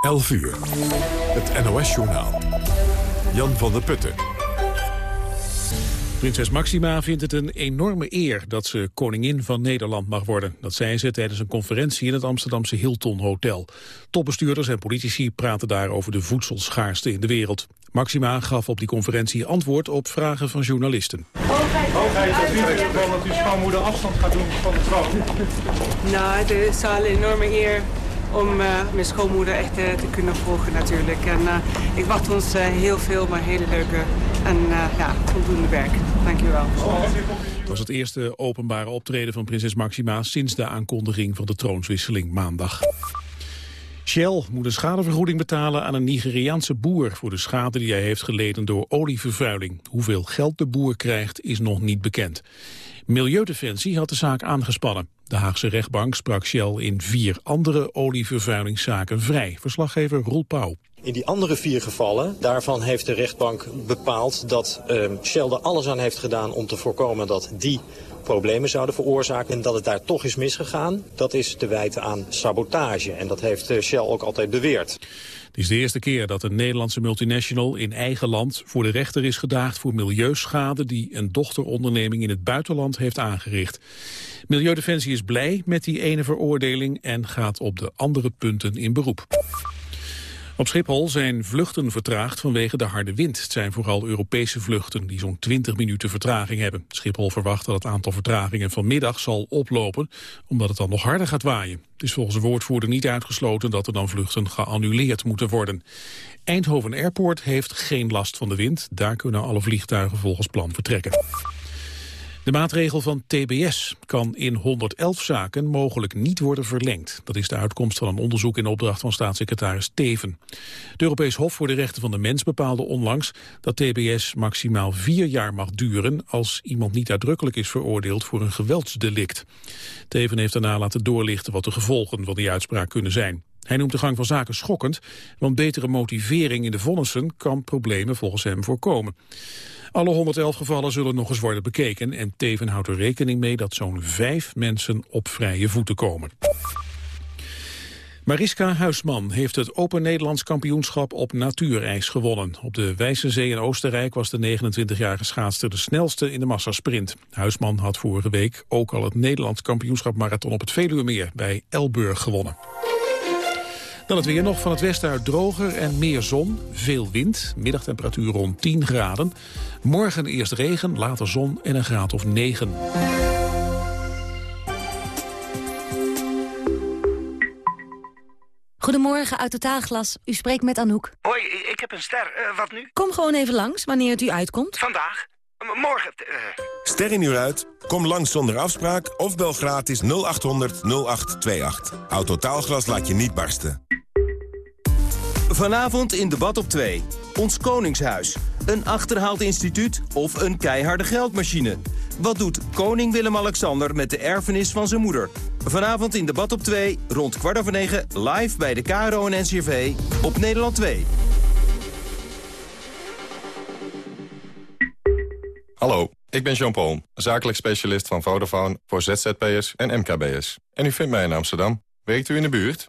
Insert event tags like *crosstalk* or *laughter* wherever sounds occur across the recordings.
11 uur. Het NOS-journaal. Jan van der Putten. Prinses Maxima vindt het een enorme eer dat ze koningin van Nederland mag worden. Dat zei ze tijdens een conferentie in het Amsterdamse Hilton Hotel. Topbestuurders en politici praten daar over de voedselschaarste in de wereld. Maxima gaf op die conferentie antwoord op vragen van journalisten. Hoogheid, is wel dat uw schoonmoeder afstand gaat doen van de troon. Nou, het is al een enorme eer om uh, mijn schoonmoeder echt uh, te kunnen volgen natuurlijk. En uh, ik wacht ons heel veel, maar hele leuke en ja, voldoende werk. Dank u wel. Het was het eerste openbare optreden van prinses Maxima sinds de aankondiging van de troonswisseling maandag. Shell moet een schadevergoeding betalen aan een Nigeriaanse boer... voor de schade die hij heeft geleden door olievervuiling. Hoeveel geld de boer krijgt is nog niet bekend. Milieudefensie had de zaak aangespannen. De Haagse rechtbank sprak Shell in vier andere olievervuilingszaken vrij. Verslaggever Roel Pauw. In die andere vier gevallen, daarvan heeft de rechtbank bepaald dat uh, Shell er alles aan heeft gedaan om te voorkomen dat die problemen zouden veroorzaken en dat het daar toch is misgegaan. Dat is te wijten aan sabotage en dat heeft Shell ook altijd beweerd. Is de eerste keer dat een Nederlandse multinational in eigen land voor de rechter is gedaagd voor milieuschade die een dochteronderneming in het buitenland heeft aangericht. Milieudefensie is blij met die ene veroordeling en gaat op de andere punten in beroep. Op Schiphol zijn vluchten vertraagd vanwege de harde wind. Het zijn vooral Europese vluchten die zo'n 20 minuten vertraging hebben. Schiphol verwacht dat het aantal vertragingen vanmiddag zal oplopen... omdat het dan nog harder gaat waaien. Het is volgens de woordvoerder niet uitgesloten dat er dan vluchten geannuleerd moeten worden. Eindhoven Airport heeft geen last van de wind. Daar kunnen alle vliegtuigen volgens plan vertrekken. De maatregel van TBS kan in 111 zaken mogelijk niet worden verlengd. Dat is de uitkomst van een onderzoek in opdracht van staatssecretaris Teven. Het Europees Hof voor de Rechten van de Mens bepaalde onlangs dat TBS maximaal vier jaar mag duren als iemand niet uitdrukkelijk is veroordeeld voor een geweldsdelict. Teven heeft daarna laten doorlichten wat de gevolgen van die uitspraak kunnen zijn. Hij noemt de gang van zaken schokkend, want betere motivering in de vonnissen kan problemen volgens hem voorkomen. Alle 111 gevallen zullen nog eens worden bekeken en Teven houdt er rekening mee dat zo'n vijf mensen op vrije voeten komen. Mariska Huisman heeft het Open Nederlands kampioenschap op natuurijs gewonnen. Op de Wijzenzee in Oostenrijk was de 29-jarige schaatster de snelste in de massasprint. Huisman had vorige week ook al het Nederlands kampioenschap marathon op het Veluwemeer bij Elburg gewonnen. Dan het weer nog van het westen uit droger en meer zon. Veel wind, middagtemperatuur rond 10 graden. Morgen eerst regen, later zon en een graad of 9. Goedemorgen, uit Totaalglas. U spreekt met Anouk. Hoi, ik heb een ster. Uh, wat nu? Kom gewoon even langs, wanneer het u uitkomt. Vandaag? M morgen? Uh... Ster in uur uit? Kom langs zonder afspraak of bel gratis 0800 0828. Autotaalglas laat je niet barsten. Vanavond in debat op 2. Ons Koningshuis. Een achterhaald instituut of een keiharde geldmachine? Wat doet koning Willem-Alexander met de erfenis van zijn moeder? Vanavond in debat op 2, rond kwart over 9, live bij de KRO en NCRV op Nederland 2. Hallo, ik ben Jean Paul, zakelijk specialist van Vodafone voor ZZP'ers en MKB'ers. En u vindt mij in Amsterdam. Werkt u in de buurt?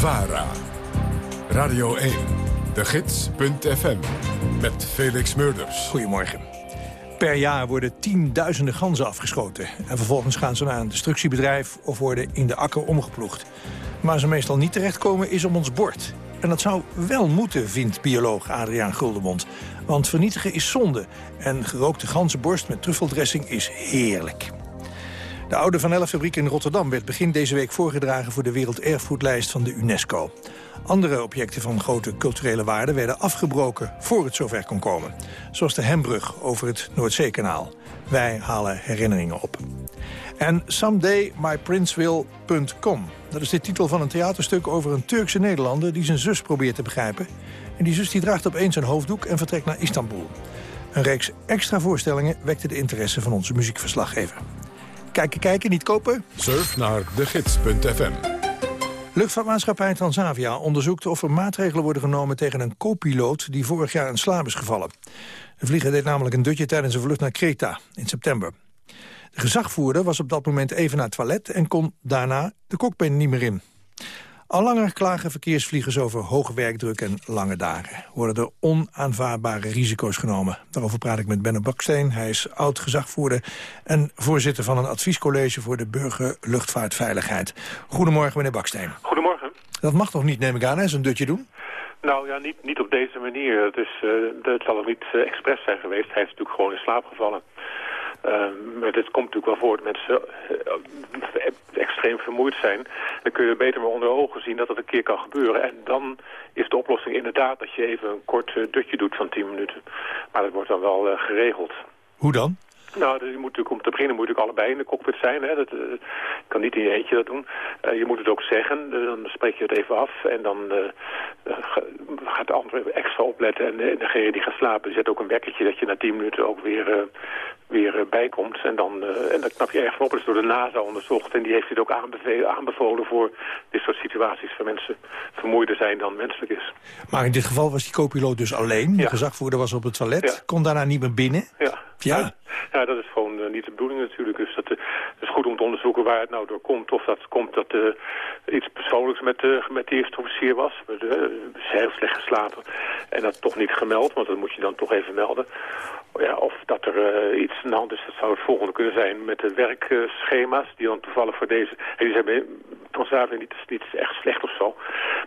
VARA. Radio 1. De Gids.fm. Met Felix Murders. Goedemorgen. Per jaar worden tienduizenden ganzen afgeschoten. En vervolgens gaan ze naar een destructiebedrijf of worden in de akker omgeploegd. Waar ze meestal niet terechtkomen is op ons bord. En dat zou wel moeten, vindt bioloog Adriaan Guldemond. Want vernietigen is zonde. En gerookte ganzenborst met truffeldressing is heerlijk. De oude Van fabriek in Rotterdam werd begin deze week voorgedragen... voor de Werelderfgoedlijst van de UNESCO. Andere objecten van grote culturele waarde werden afgebroken... voor het zover kon komen. Zoals de Hembrug over het Noordzeekanaal. Wij halen herinneringen op. En SomedayMyPrinceWill.com. Dat is de titel van een theaterstuk over een Turkse Nederlander... die zijn zus probeert te begrijpen. En die zus die draagt opeens een hoofddoek en vertrekt naar Istanbul. Een reeks extra voorstellingen wekte de interesse van onze muziekverslaggever. Kijken, kijken, niet kopen? Surf naar degids.fm. Luchtvaartmaatschappij Transavia onderzoekt of er maatregelen worden genomen tegen een co-piloot die vorig jaar in slaap is gevallen. De vlieger deed namelijk een dutje tijdens een vlucht naar Kreta in september. De gezagvoerder was op dat moment even naar het toilet en kon daarna de cockpit niet meer in. Al langer klagen verkeersvliegers over hoge werkdruk en lange dagen. Worden er onaanvaardbare risico's genomen. Daarover praat ik met Benne Baksteen. Hij is oud-gezagvoerder en voorzitter van een adviescollege... voor de burgerluchtvaartveiligheid. Goedemorgen, meneer Baksteen. Goedemorgen. Dat mag toch niet, neem ik aan, hè, zo'n dutje doen? Nou ja, niet, niet op deze manier. Het, is, uh, het zal er niet uh, expres zijn geweest. Hij is natuurlijk gewoon in slaap gevallen. Uh, maar dit komt natuurlijk wel voor dat mensen uh, extreem vermoeid zijn. Dan kun je beter maar onder ogen zien dat het een keer kan gebeuren. En dan is de oplossing inderdaad dat je even een kort uh, dutje doet van 10 minuten. Maar dat wordt dan wel geregeld. Hoe dan? Nou, dus je moet natuurlijk, om te beginnen moet je allebei in de cockpit zijn. Hè. Dat uh, kan niet in je eentje dat doen. Uh, je moet het ook zeggen, dus dan spreek je het even af. En dan uh, gaat de andere extra opletten. En degene die gaat slapen zet ook een wekkertje dat je na 10 minuten ook weer, weer bijkomt. En dan, en dan knap je erg van op. Dat is door de NASA onderzocht. En die heeft dit ook aanbevolen voor dit soort situaties. Waar mensen vermoeider zijn dan menselijk is. Maar in dit geval was die co-piloot dus alleen. De ja. gezagvoerder was op het toilet. Ja. Kon daarna niet meer binnen. Ja. Ja. Ja, dat is gewoon uh, niet de bedoeling natuurlijk. Dus dat, om te onderzoeken waar het nou door komt. Of dat komt dat uh, iets persoonlijks met, met de eerste officier was. Ze is heel slecht geslapen. En dat toch niet gemeld, want dat moet je dan toch even melden. Ja, of dat er iets aan de hand is, dat zou het volgende kunnen zijn met de werkschema's. Die dan toevallig voor deze... En die zijn Transavia niet, niet echt slecht of zo.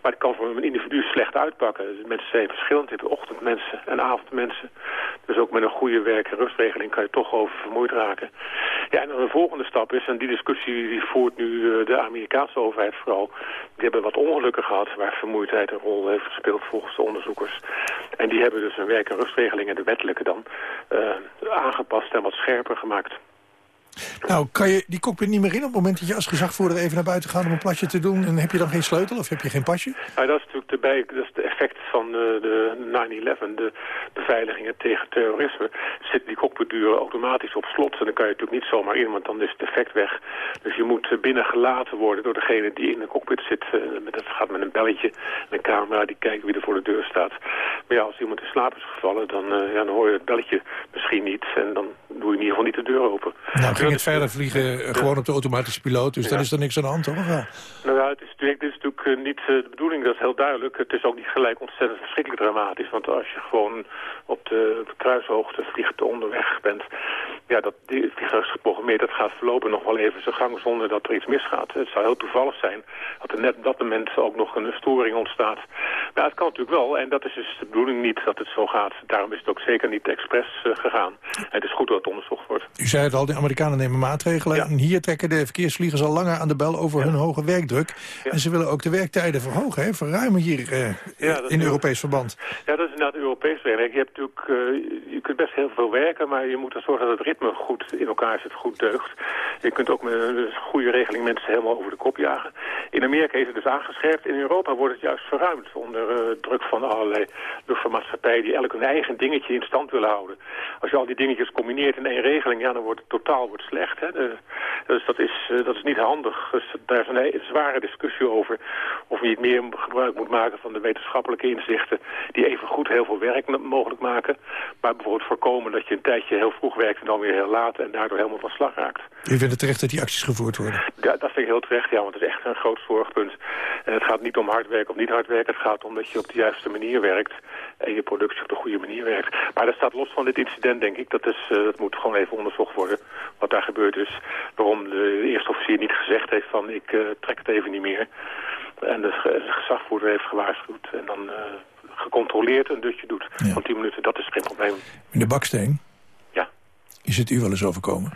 Maar het kan voor een individu slecht uitpakken. Dus mensen zijn verschillend. Je hebt ochtendmensen en avondmensen. Dus ook met een goede werk- en rustregeling kan je toch over vermoeid raken. Ja, en dan de volgende stap is, en die discussie die voert nu de Amerikaanse overheid vooral. Die hebben wat ongelukken gehad waar vermoeidheid een rol heeft gespeeld volgens de onderzoekers. En die hebben dus een werk- en rustregeling en de wettelijke dan uh, aangepast en wat scherper gemaakt. Nou, kan je die cockpit niet meer in op het moment dat je als gezagvoerder even naar buiten gaat om een plasje te doen? En heb je dan geen sleutel of heb je geen pasje? Nou, dat is natuurlijk de, bij, dat is de effect van de, de 9-11, de beveiligingen tegen terrorisme. Zit die cockpitdeuren automatisch op slot en dan kan je natuurlijk niet zomaar in, want dan is het effect weg. Dus je moet binnen gelaten worden door degene die in de cockpit zit. Dat gaat met een belletje en een camera die kijken wie er voor de deur staat. Maar ja, als iemand in slaap is gevallen, dan, ja, dan hoor je het belletje misschien niet en dan doe je in ieder geval niet de deur open. Nou, ging het verder vliegen gewoon op de automatische piloot. Dus ja. dan is er niks aan de hand, toch? Ja. Nou ja, het is, dit is natuurlijk niet de bedoeling, dat is heel duidelijk. Het is ook niet gelijk ontzettend verschrikkelijk dramatisch. Want als je gewoon op de, kruishoogte vliegt onderweg bent... ja, dat, die vliegtuig is geprogrammeerd, dat gaat voorlopig nog wel even zijn gang... zonder dat er iets misgaat. Het zou heel toevallig zijn dat er net op dat moment ook nog een storing ontstaat. Maar het kan natuurlijk wel, en dat is dus de bedoeling niet dat het zo gaat. Daarom is het ook zeker niet expres uh, gegaan. En het is goed dat het onderzocht wordt. U zei het al, de Amerikanen nemen maatregelen. Ja. En hier trekken de verkeersvliegers al langer aan de bel over ja. hun hoge werkdruk. Ja. En ze willen ook de werktijden verhogen, hè? verruimen hier uh, in Europees verband. Ja, dat is inderdaad Europees werk. Je, hebt natuurlijk, uh, je kunt best heel veel werken, maar je moet er zorgen dat het ritme goed in elkaar zit, goed deugt. Je kunt ook met een goede regeling mensen helemaal over de kop jagen. In Amerika is het dus aangescherpt. In Europa wordt het juist verruimd onder uh, druk van allerlei luchtvaartmaatschappijen die elk hun eigen dingetje in stand willen houden. Als je al die dingetjes combineert in één regeling, ja, dan wordt het totaal wordt slecht. Hè? De, dus dat is, uh, dat is niet handig. Dus daar is een, zware discussie over of je niet meer gebruik moet maken van de wetenschappelijke inzichten die even goed heel veel werk mogelijk maken. Maar bijvoorbeeld voorkomen dat je een tijdje heel vroeg werkt en dan weer heel laat en daardoor helemaal van slag raakt. U vindt het terecht dat die acties gevoerd worden? Ja, dat vind ik heel terecht, ja, want het is echt een groot zorgpunt. En het gaat niet om hard werken of niet hard werken. Het gaat om dat je op de juiste manier werkt en je productie op de goede manier werkt. Maar dat staat los van dit incident, denk ik. Dat, is, uh, dat moet gewoon even onderzocht worden wat daar gebeurd is. Waarom de eerste officier niet gezegd heeft van ik uh, trek het even niet meer. En de, de gezagvoerder heeft gewaarschuwd. En dan uh, gecontroleerd een dutje doet van 10 minuten, dat is geen probleem. Meneer Baksteen? Ja. Is het u wel eens overkomen?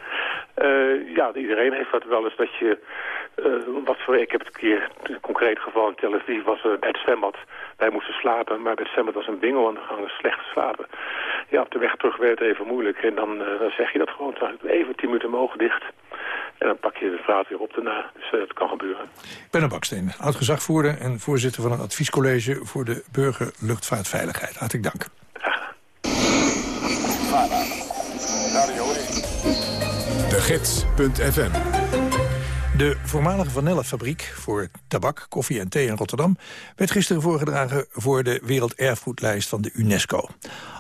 Uh, ja, iedereen heeft dat wel eens dat je... Uh, wat voor, ik heb het een keer, een concreet geval in Tel Aviv was uh, bij het zwembad. Wij moesten slapen, maar bij het zwembad was een bingel aan de gang, slecht slapen. Ja, op de weg terug werd het even moeilijk. En dan, dan zeg je dat gewoon, even tien minuten mogen dicht. En dan pak je de vraag weer op daarna. Dus uh, het kan gebeuren. Benno Baksteen, oud-gezagvoerder en voorzitter van een adviescollege... voor de burgerluchtvaartveiligheid. Hartelijk dank. De Gids.fm de voormalige vanillefabriek voor tabak, koffie en thee in Rotterdam... werd gisteren voorgedragen voor de Werelderfgoedlijst van de UNESCO.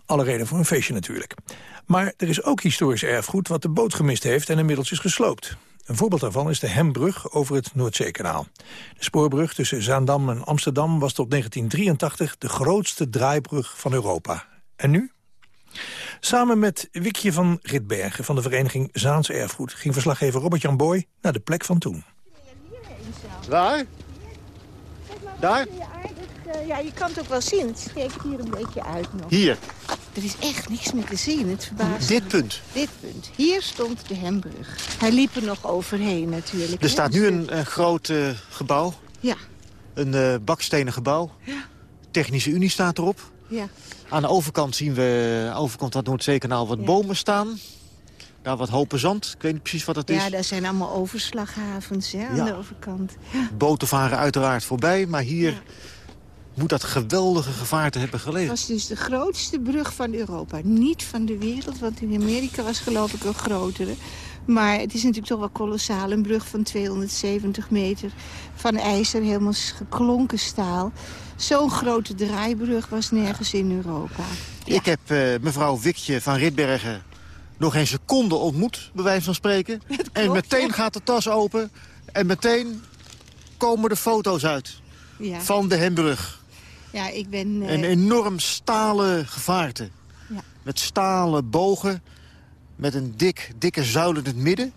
Alle reden voor een feestje natuurlijk. Maar er is ook historisch erfgoed wat de boot gemist heeft en inmiddels is gesloopt. Een voorbeeld daarvan is de Hembrug over het Noordzeekanaal. De spoorbrug tussen Zaandam en Amsterdam was tot 1983 de grootste draaibrug van Europa. En nu? Samen met Wikje van Ritbergen van de vereniging Zaans Erfgoed... ging verslaggever Robert-Jan Boy naar de plek van toen. Waar? Daar? Ja, je kan het ook wel zien. Het steekt hier een beetje uit nog. Hier? Er is echt niks meer te zien. Het verbaast Dit punt? Dit punt. Hier stond de Hembrug. Hij liep er nog overheen natuurlijk. Er staat nu een, een groot uh, gebouw. Ja. Een uh, bakstenen gebouw. Ja. Technische Unie staat erop. Ja. Aan de overkant zien we, overkant van het Noordzeekanaal, wat ja. bomen staan. Daar wat hopen zand. Ik weet niet precies wat dat ja, is. Ja, daar zijn allemaal overslaghavens hè, aan de overkant. Ja. Boten varen uiteraard voorbij, maar hier moet dat geweldige gevaarte hebben geleverd. Het was dus de grootste brug van Europa. Niet van de wereld, want in Amerika was geloof ik een grotere. Maar het is natuurlijk toch wel kolossaal. Een brug van 270 meter van ijzer, helemaal geklonken staal. Zo'n grote draaibrug was nergens in Europa. Ja. Ik heb uh, mevrouw Wikje van Ritbergen nog geen seconde ontmoet, bij wijze van spreken. *laughs* Klopt, en meteen gaat de tas open en meteen komen de foto's uit ja. van de Hembrug. Ja, ik ben... Uh... Een enorm stalen gevaarte. Ja. Met stalen bogen, met een dik, dikke zuil in het midden.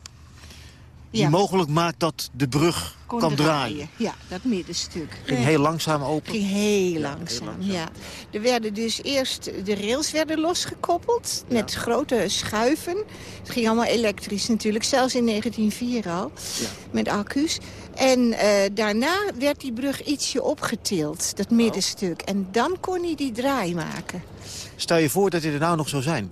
Die ja. mogelijk maakt dat de brug kan draaien. draaien. Ja, dat middenstuk. Ging heel langzaam open. Ging heel Ja, langzaam, heel langzaam. ja. Er werden dus eerst de rails werden losgekoppeld met grote schuiven. Het ging allemaal elektrisch natuurlijk, zelfs in 1904 al, met accu's. En eh, daarna werd die brug ietsje opgetild, dat middenstuk. En dan kon hij die draai maken. Stel je voor dat dit er nou nog zou zijn.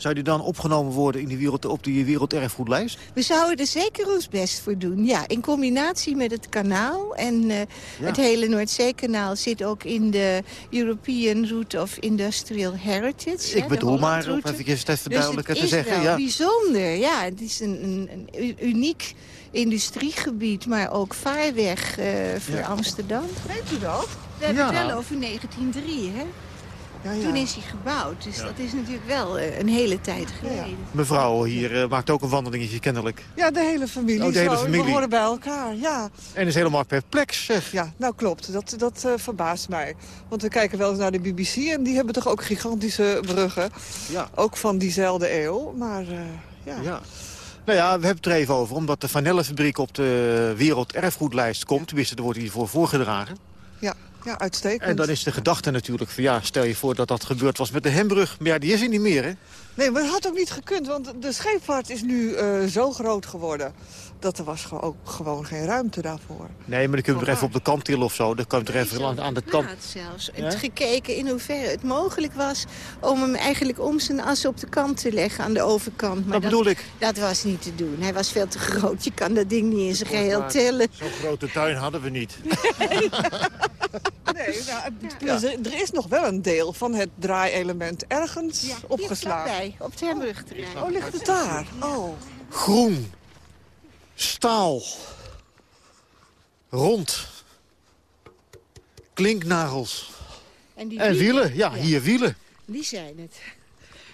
Zou die dan opgenomen worden in die wereld, op die werelderfgoedlijst? We zouden er zeker ons best voor doen, ja. In combinatie met het kanaal. En uh, het hele Noordzeekanaal zit ook in de European Route of Industrial Heritage. Ik bedoel maar, om even het even duidelijker dus het te is zeggen. wel Ja. bijzonder, ja. Het is een, een, een uniek industriegebied, maar ook vaarweg uh, voor Ja. Amsterdam. Weet u dat? We hebben Ja. het wel over 1903, hè? Ja, ja. Toen is hij gebouwd, dus dat is natuurlijk wel eh, een hele tijd geleden. Mevrouw hier eh, maakt ook een wandelingetje kennelijk. Ja, de hele familie. Oh, de hele zo. familie. We horen bij elkaar, ja. En is helemaal perplex, zeg. Ja, nou klopt. Dat, dat eh, verbaast mij. Want we kijken wel eens naar de BBC en die hebben toch ook gigantische bruggen. Ja. Ook van diezelfde eeuw, maar eh, ja. Ja. Nou ja, we hebben het er even over. Omdat de vanillefabriek op de werelderfgoedlijst komt. Tenminste, er wordt hiervoor voorgedragen. Ja, uitstekend. En dan is de gedachte natuurlijk van ja, stel je voor dat dat gebeurd was met de Hembrug. Maar ja, die is er niet meer, hè? Nee, maar dat had ook niet gekund, want de scheepvaart is nu eh, zo groot geworden... dat er was ge- ook gewoon geen ruimte daarvoor. Nee, maar dan kun je er even op de kant tillen of zo. Dan kan je er even aan, aan de kant... zelfs. Ja? Het gekeken in hoeverre het mogelijk was om hem eigenlijk om zijn as op de kant te leggen aan de overkant. Maar Dat bedoel ik. Dat was niet te doen. Hij was veel te groot. Je kan dat ding niet in zijn geheel tillen. Zo'n grote tuin hadden we niet. Nee, *laughs* nou, plus, er, is nog wel een deel van het draaielement ergens opgeslagen. vlakbij, op het Hembrugterrein. Oh, ligt het daar? Oh. Groen. Staal. Rond. Klinknagels. En, die En wielen. Ja, hier wielen. Die zijn het.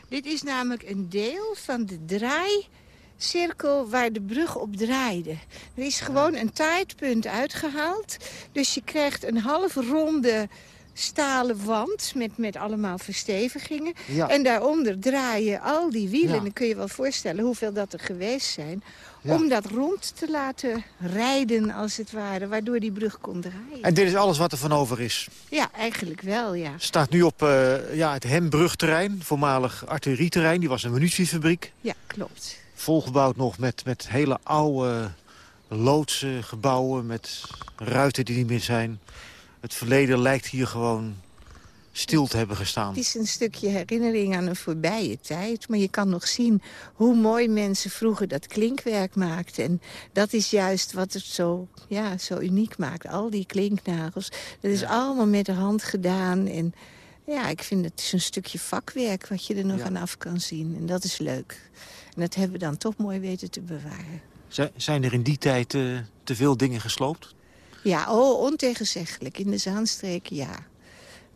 Dit is namelijk een deel van de draaicirkel waar de brug op draaide. Er is gewoon een taartpunt uitgehaald. Dus je krijgt een half ronde stalen wand met, met allemaal verstevigingen. Ja. En daaronder draaien al die wielen. Ja. Dan kun je wel voorstellen hoeveel dat er geweest zijn. Ja. Om dat rond te laten rijden, als het ware. Waardoor die brug kon draaien. En dit is alles wat er van over is. Ja, eigenlijk wel, ja. Staat nu op eh, ja, het Hembrugterrein, voormalig artillerieterrein. Die was een munitiefabriek. Ja, klopt. Volgebouwd nog met, met hele oude loodsen, gebouwen met ruiten die niet meer zijn. Het verleden lijkt hier gewoon stil te hebben gestaan. Het is een stukje herinnering aan een voorbije tijd. Maar je kan nog zien hoe mooi mensen vroeger dat klinkwerk maakten. En dat is juist wat het zo, ja, zo uniek maakt. Al die klinknagels. Dat is allemaal met de hand gedaan. En ja, ik vind het is een stukje vakwerk wat je er nog aan af kan zien. En dat is leuk. En dat hebben we dan toch mooi weten te bewaren. Zijn er in die tijd eh, te veel dingen gesloopt? Ja, oh, ontegenzeggelijk. In de Zaanstreek, ja.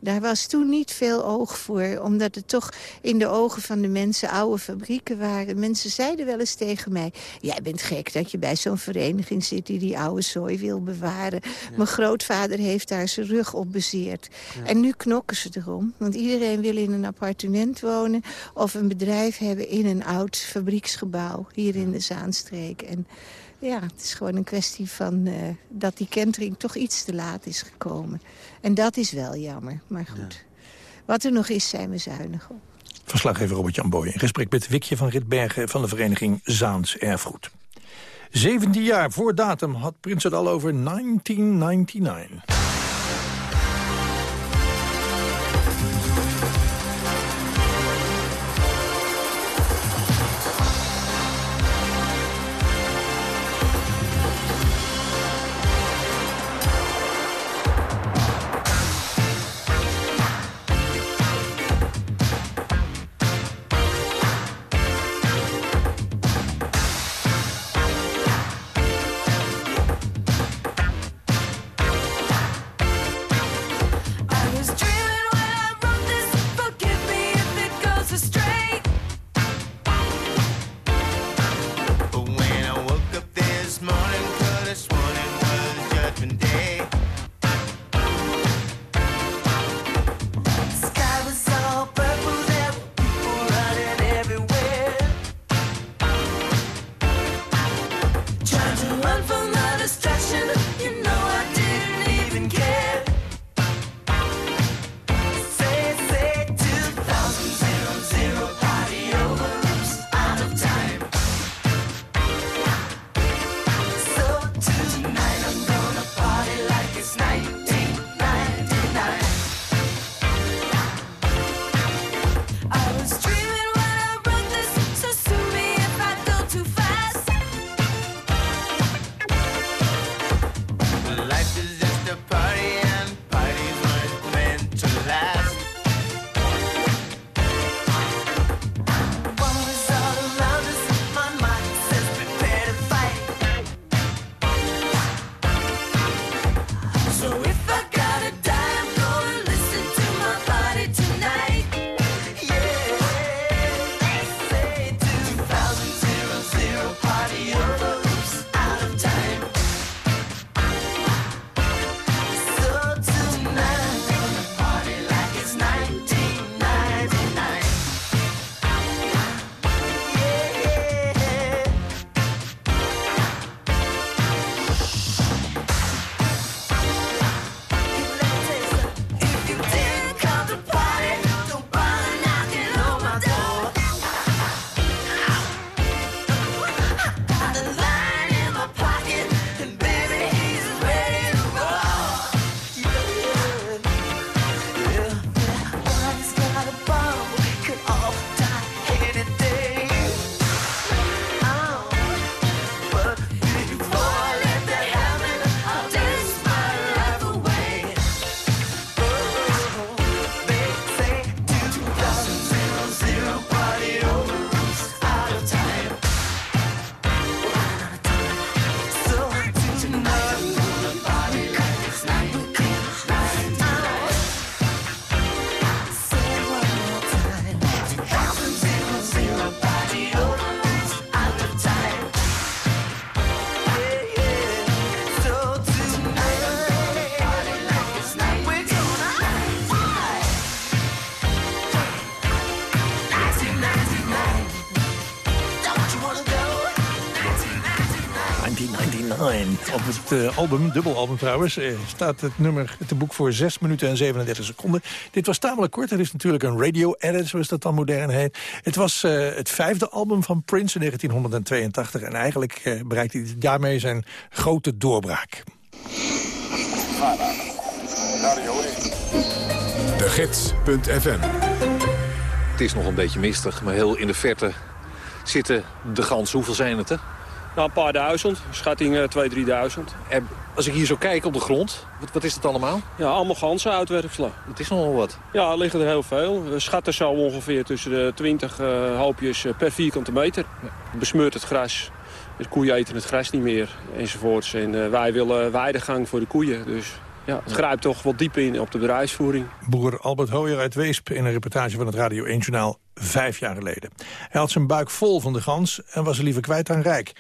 Daar was toen niet veel oog voor, omdat het toch in de ogen van de mensen oude fabrieken waren. Mensen zeiden wel eens tegen mij, jij bent gek dat je bij zo'n vereniging zit die die oude zooi wil bewaren. Mijn grootvader heeft daar zijn rug op bezeerd. En nu knokken ze erom, want iedereen wil in een appartement wonen of een bedrijf hebben in een oud fabrieksgebouw hier in de Zaanstreek. En ja, het is gewoon een kwestie van eh, dat die kentering toch iets te laat is gekomen. En dat is wel jammer, maar goed. Wat er nog is, zijn we zuinig op. Verslaggever Robert-Jan Boy in gesprek met Wikje van Ritbergen... van de vereniging Zaans Erfgoed. 17 jaar voor datum had Prins het al over 1999. Het uh, album, dubbelalbum trouwens, uh, staat het nummer te boek voor 6 minuten en 37 seconden. Dit was tamelijk kort. Er is natuurlijk een radio-edit, zoals dat dan modern heet. Het was uh, het vijfde album van Prince in 1982. En eigenlijk bereikte hij daarmee zijn grote doorbraak. De Gids.fm Het is nog een beetje mistig, maar heel in de verte zitten de ganzen. Hoeveel zijn het er? Nou, een paar duizend. Schatting uh, 2.000, 3.000. En als ik hier zo kijk op de grond, wat, wat is het allemaal? Ja, allemaal ganzen uitwerpselen. Het is nogal wat. Ja, er liggen er heel veel. We schatten zo ongeveer tussen de 20 uh, hoopjes uh, per vierkante meter. Ja. Besmeurt het gras. De koeien eten het gras niet meer, enzovoorts. En uh, wij willen weidegang voor de koeien. Dus ja, het grijpt toch wat diep in op de bedrijfsvoering. Boer Albert Hooyer uit Weesp in een reportage van het Radio 1 Journaal vijf jaar geleden. Hij had zijn buik vol van de gans en was er liever kwijt aan rijk.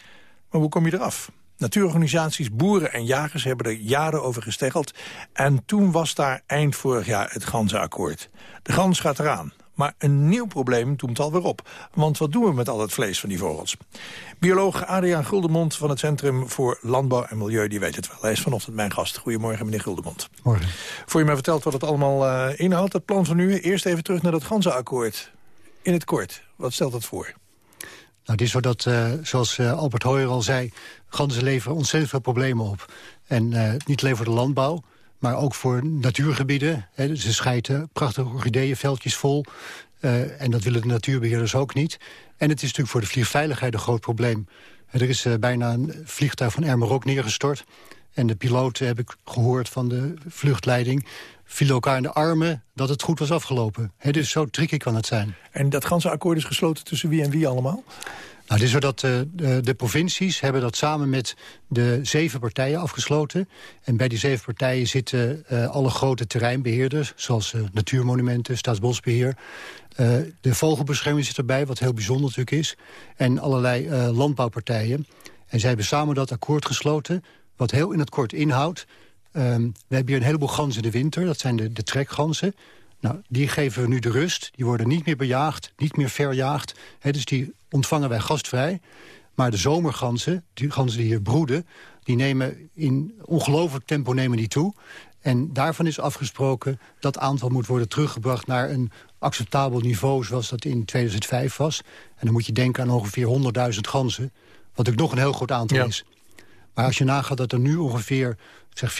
Maar hoe kom je eraf? Natuurorganisaties, boeren en jagers hebben er jaren over gesteggeld. En toen was daar eind vorig jaar het ganzenakkoord. De gans gaat eraan. Maar een nieuw probleem doemt alweer op. Want wat doen we met al het vlees van die vogels? Bioloog Adriaan Guldemond van het Centrum voor Landbouw en Milieu... die weet het wel. Hij is vanochtend mijn gast. Goedemorgen, meneer Guldemond. Morgen. Voor je mij vertelt wat het allemaal uh, inhoudt, het plan van nu... eerst even terug naar dat ganzenakkoord. In het kort, wat stelt dat voor? Nou, het is zo dat, uh, zoals uh, Albert Hooyer al zei... ganzen leveren ontzettend veel problemen op. En uh, niet alleen voor de landbouw, maar ook voor natuurgebieden. Hè. Ze scheiden prachtige orchideeënveldjes vol. en dat willen de natuurbeheerders ook niet. En het is natuurlijk voor de vliegveiligheid een groot probleem. Er is bijna een vliegtuig van Ermerok neergestort. En de piloot, heb ik gehoord van de vluchtleiding vielen elkaar in de armen dat het goed was afgelopen. He, dus zo tricky kan het zijn. En dat ganse akkoord is gesloten tussen wie en wie allemaal? Nou, het is zo dat uh, de, de, provincies hebben dat samen met de zeven partijen afgesloten. En bij die zeven partijen zitten uh, alle grote terreinbeheerders... zoals uh, Natuurmonumenten, Staatsbosbeheer. de vogelbescherming zit erbij, wat heel bijzonder natuurlijk is. En allerlei landbouwpartijen. En zij hebben samen dat akkoord gesloten... wat heel in het kort inhoudt Um, we hebben hier een heleboel ganzen in de winter. Dat zijn de, de trekganzen. Nou, die geven we nu de rust. Die worden niet meer bejaagd, niet meer verjaagd. He, dus die ontvangen wij gastvrij. Maar de zomerganzen, die ganzen die hier broeden... die nemen in ongelooflijk tempo nemen die toe. En daarvan is afgesproken dat aantal moet worden teruggebracht... naar een acceptabel niveau zoals dat in 2005 was. En dan moet je denken aan ongeveer 100.000 ganzen. Wat ook nog een heel groot aantal ja. is. Maar als je nagaat dat er nu ongeveer zeg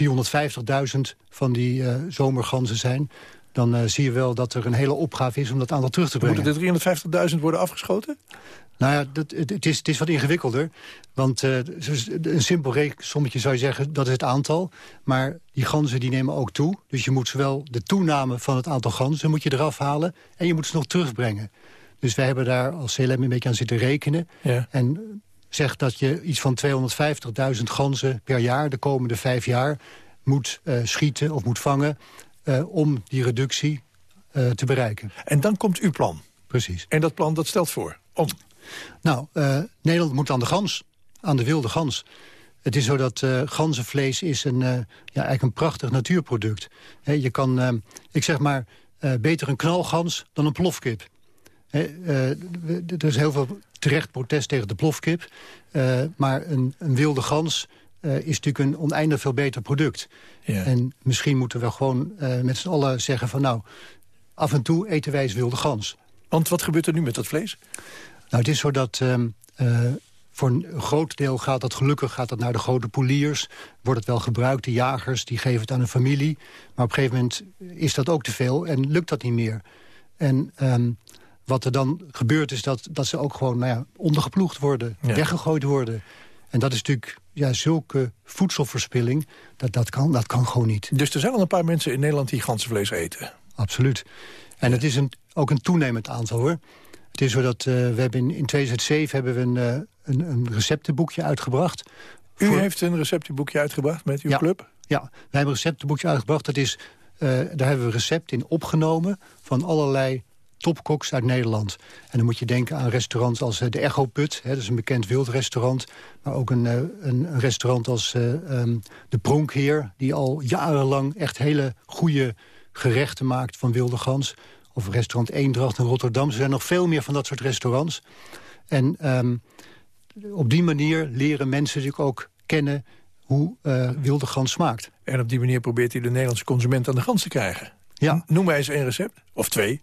450.000 van die uh, zomerganzen zijn... dan uh, zie je wel dat er een hele opgave is om dat aantal terug te brengen. Moeten de 350.000 worden afgeschoten? Nou ja, dat, het, het, is, het is wat ingewikkelder. Want uh, een simpel rekensommetje zou je zeggen, dat is het aantal. Maar die ganzen die nemen ook toe. Dus je moet zowel de toename van het aantal ganzen moet je eraf halen... en je moet ze nog terugbrengen. Dus wij hebben daar als CLM een beetje aan zitten rekenen. Ja. En zegt dat je iets van 250.000 ganzen per jaar... de komende vijf jaar moet uh, schieten of moet vangen... Uh, om die reductie uh, te bereiken. En dan komt uw plan? Precies. En dat plan dat stelt voor? Om? Nou, Nederland moet aan de gans, aan de wilde gans. Het is zo dat ganzenvlees is een, ja, eigenlijk een prachtig natuurproduct. He, je kan, ik zeg maar, beter een knalgans dan een plofkip. Er is heel veel terecht protest tegen de plofkip. Uh, maar een, een, wilde gans uh, is natuurlijk een oneindig veel beter product. Ja. En misschien moeten we gewoon met z'n allen zeggen van... nou, af en toe eten wij eens wilde gans. Want wat gebeurt er nu met dat vlees? Nou, het is zo dat... voor een groot deel gaat dat gelukkig gaat dat naar de grote poeliers. Wordt het wel gebruikt, de jagers, die geven het aan een familie. Maar op een gegeven moment is dat ook te veel en lukt dat niet meer. En um, wat er dan gebeurt is dat, dat ze ook gewoon nou ja, ondergeploegd worden, ja. weggegooid worden. En dat is natuurlijk ja, zulke voedselverspilling, dat, dat, kan, dat kan gewoon niet. Dus er zijn al een paar mensen in Nederland die ganzenvlees eten? Absoluut. En ja. het is een, ook een toenemend aantal hoor. Het is zo dat uh, we hebben in, in 2007 hebben we een, uh, een, een receptenboekje uitgebracht. U voor... heeft een receptenboekje uitgebracht met uw ja, club? Ja, wij hebben een receptenboekje uitgebracht. Dat is, uh, daar hebben we recept in opgenomen van allerlei topkoks uit Nederland. En dan moet je denken aan restaurants als uh, de Echo Put. Hè, dat is een bekend wildrestaurant. Maar ook een, uh, een, een, restaurant als uh, um, de Pronkheer... die al jarenlang echt hele goede gerechten maakt van wilde gans. Of restaurant Eendracht in Rotterdam. Er zijn nog veel meer van dat soort restaurants. En um, op die manier leren mensen natuurlijk ook kennen hoe uh, wilde gans smaakt. En op die manier probeert hij de Nederlandse consument aan de gans te krijgen. Ja. Noem mij eens één recept. Of twee.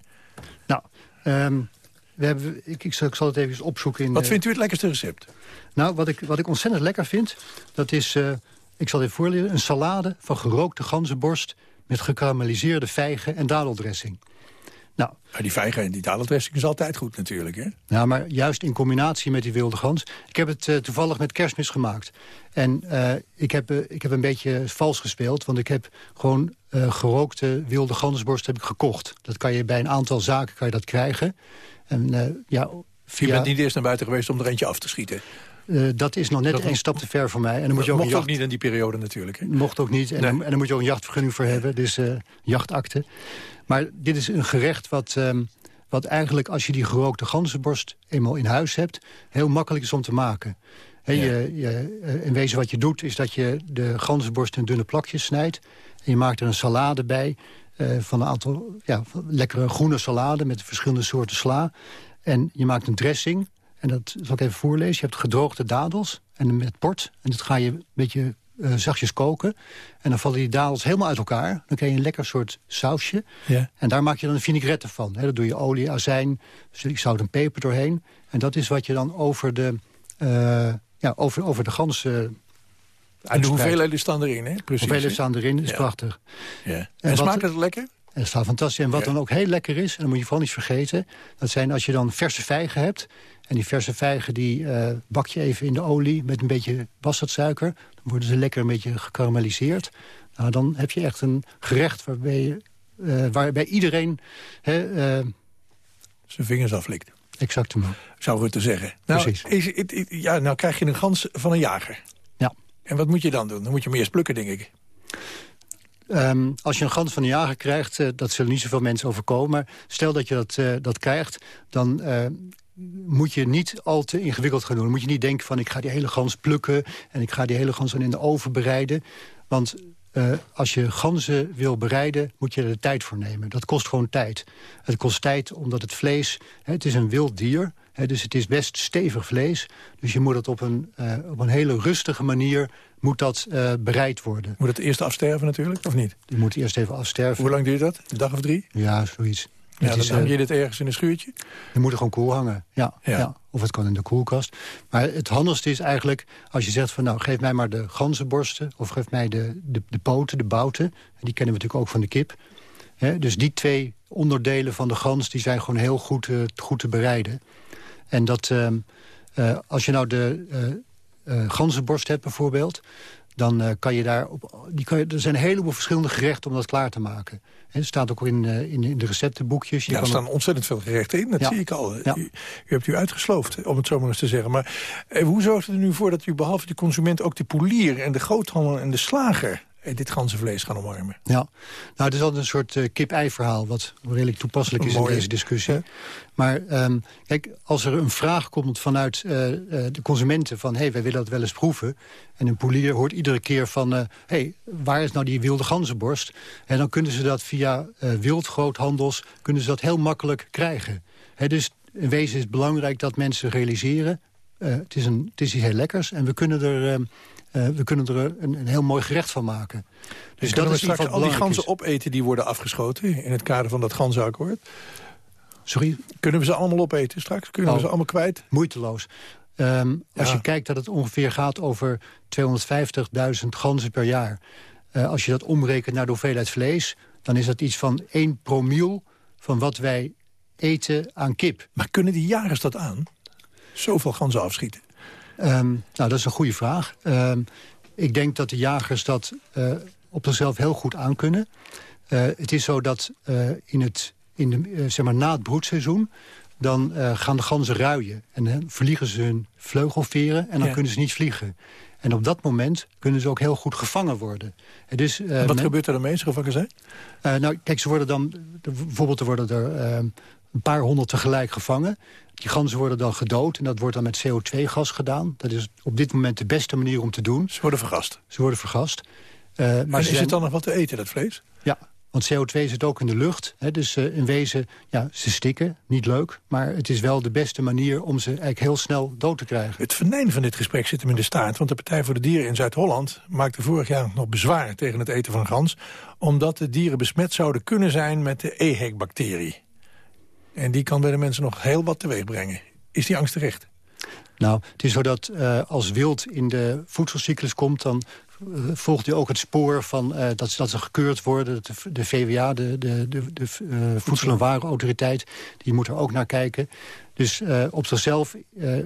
Nou, um, we hebben, ik, ik, zal, het even opzoeken. In, wat vindt u het lekkerste recept? Nou, wat ik, wat ik ontzettend lekker vind, dat is... Uh, ik zal even voorlezen, een salade van gerookte ganzenborst... met gekarameliseerde vijgen en dadeldressing. Nou, maar die vijgen en die dadeldressing is altijd goed natuurlijk, hè? Nou, maar juist in combinatie met die wilde gans. Ik heb het uh, toevallig met kerstmis gemaakt. En uh, ik, heb, uh, ik heb een beetje vals gespeeld, want ik heb gewoon gerookte wilde gansborst heb ik gekocht. Dat kan je bij een aantal zaken kan je dat krijgen. En, ja, via... Je bent niet eerst naar buiten geweest om er eentje af te schieten? Uh, dat is nog net één stap te ver voor mij. En dan moet je ook mocht jacht... ook niet in die periode natuurlijk. Hè? Mocht ook niet. En, nee. dan, en, dan, moet je ook een jachtvergunning voor hebben. Dus uh, jachtakte. Maar dit is een gerecht wat, um, wat eigenlijk als je die gerookte ganzenborst eenmaal in huis hebt... heel makkelijk is om te maken. He, ja. je, je, uh, in wezen wat je doet is dat je de ganzenborst in dunne plakjes snijdt. En je maakt er een salade bij van een aantal ja, lekkere groene salade... met verschillende soorten sla. En je maakt een dressing en dat zal ik even voorlezen. Je hebt gedroogde dadels en met port. En dat ga je een beetje uh, zachtjes koken. En dan vallen die dadels helemaal uit elkaar. Dan krijg je een lekker soort sausje. Ja. En daar maak je dan een vinaigrette van. He, daar doe je olie, azijn, zout en peper doorheen. En dat is wat je dan over de, uh, ja, over, over de ganzen... En de hoeveelheden staan erin, hè? Precies. hoeveelheden staan erin, is ja. prachtig. Ja. En, en smaakt het lekker? En dat staat fantastisch. En wat Ja. dan ook heel lekker is, en dat moet je vooral niet vergeten... dat zijn als je dan verse vijgen hebt... en die verse vijgen die eh, bak je even in de olie met een beetje bastardsuiker... dan worden ze lekker een beetje gekarameliseerd. Nou, dan heb je echt een gerecht waarbij, je, eh, waarbij iedereen... Hè, eh, Zijn vingers aflikt. Exact. Zou Rutte zeggen. Nou, Precies. Is, het- het- ja, nou krijg je een gans van een jager. Ja. En wat moet je dan doen? Dan moet je hem eerst plukken, denk ik. Ehm, als je een gans van een jager krijgt, eh, dat zullen niet zoveel mensen overkomen. Stel dat je dat, eh, dat krijgt, dan eh, moet je niet al te ingewikkeld gaan doen. Dan moet je niet denken van ik ga die hele gans plukken... en ik ga die hele gans dan in de oven bereiden. Want als je ganzen wil bereiden, moet je er de tijd voor nemen. Dat kost gewoon tijd. Het kost tijd omdat het vlees... Hè, het is een wild dier, dus het is best stevig vlees. Dus je moet het op een, eh, op een hele rustige manier moet dat, eh, bereid worden. Moet het eerst afsterven natuurlijk, of niet? Je moet eerst even afsterven. Hoe lang duurt dat? Een dag of drie? Ja, zoiets. Ja, dan hang eh, je dit ergens in een schuurtje? Je moet er gewoon koel hangen, ja, Ja. ja. Of het kan in de koelkast. Maar het handigste is eigenlijk als je zegt van... nou, geef mij maar de ganzenborsten of geef mij de, de, de poten, de bouten. Die kennen we natuurlijk ook van de kip. Dus die twee onderdelen van de gans die zijn gewoon heel goed, eh, goed te bereiden. En dat ehm, eh, als je nou de eh, eh, ganzenborst hebt bijvoorbeeld... dan kan je daar... Op, die kan je, er zijn een heleboel verschillende gerechten om dat klaar te maken. Het staat ook in, in, in de receptenboekjes. Je Ja, er staan ontzettend veel gerechten in, dat Ja. zie ik al. Ja. U, u hebt u uitgesloofd, om het zo maar eens te zeggen. Maar eh, hoe zorgt het er nu voor dat u behalve de consument... ook de polier en de groothandel en de slager dit ganzenvlees gaan omarmen? Ja, nou, het is altijd een soort eh, kip-ei-verhaal... wat redelijk toepasselijk is Mooi. in deze discussie. Maar ehm, kijk, als er een vraag komt vanuit eh, eh, de consumenten... van, hé, hey, wij willen dat wel eens proeven... en een polier hoort iedere keer van... hé, hey, waar is nou die wilde ganzenborst? En dan kunnen ze dat via wildgroothandels... kunnen ze dat heel makkelijk krijgen. Hè, dus in wezen is het belangrijk dat mensen realiseren... het, is een, het is iets heel lekkers en we kunnen er... ehm, eh, we kunnen er een, een heel mooi gerecht van maken. Dus Dus dat we is iets straks al die ganzen opeten die worden afgeschoten... in het kader van dat ganzenakkoord? Sorry? Kunnen we ze allemaal opeten straks? Kunnen we Oh. ze allemaal kwijt? Moeiteloos. Ehm, Als je kijkt dat het ongeveer gaat over 250.000 ganzen per jaar. Eh, als je dat omrekent naar de hoeveelheid vlees... dan is dat iets van 1 promiel van wat wij eten aan kip. Maar kunnen die jagers dat aan? Zoveel ganzen afschieten? Ehm, nou, dat is een goede vraag. Ehm, ik denk dat de jagers dat eh, op zichzelf heel goed aankunnen. Eh het is zo dat eh, in het, in de, zeg maar na het broedseizoen... dan gaan de ganzen ruien. En dan verliegen ze hun vleugelveren en dan Ja. kunnen ze niet vliegen. En op dat moment kunnen ze ook heel goed gevangen worden. En En wat men- gebeurt er dan mee ze gevangen zijn? nou, kijk, ze worden dan... Bijvoorbeeld er worden er een paar honderd tegelijk gevangen. Die ganzen worden dan gedood en dat wordt dan met CO2-gas gedaan. Dat is op dit moment de beste manier om te doen. Ze worden vergast. Ze worden vergast. Eh, maar is zijn- het dan nog wat te eten, dat vlees? Ja, Want CO2 zit ook in de lucht. Hè, dus uh, in wezen, ja, ze stikken, niet leuk. Maar het is wel de beste manier om ze eigenlijk heel snel dood te krijgen. Het venijn van dit gesprek zit hem in de staart. Want de Partij voor de Dieren in Zuid-Holland maakte vorig jaar nog bezwaar tegen het eten van gans. Omdat de dieren besmet zouden kunnen zijn met de EHEC-bacterie. En die kan bij de mensen nog heel wat teweeg brengen. Is die angst terecht? Nou, het is zo dat uh, als wild in de voedselcyclus komt... dan uh, volgt u ook het spoor van uh, dat, dat ze gekeurd worden. De, de VWA, de, de, de, de Voedsel- en Warenautoriteit, die moet er ook naar kijken. Dus op zichzelf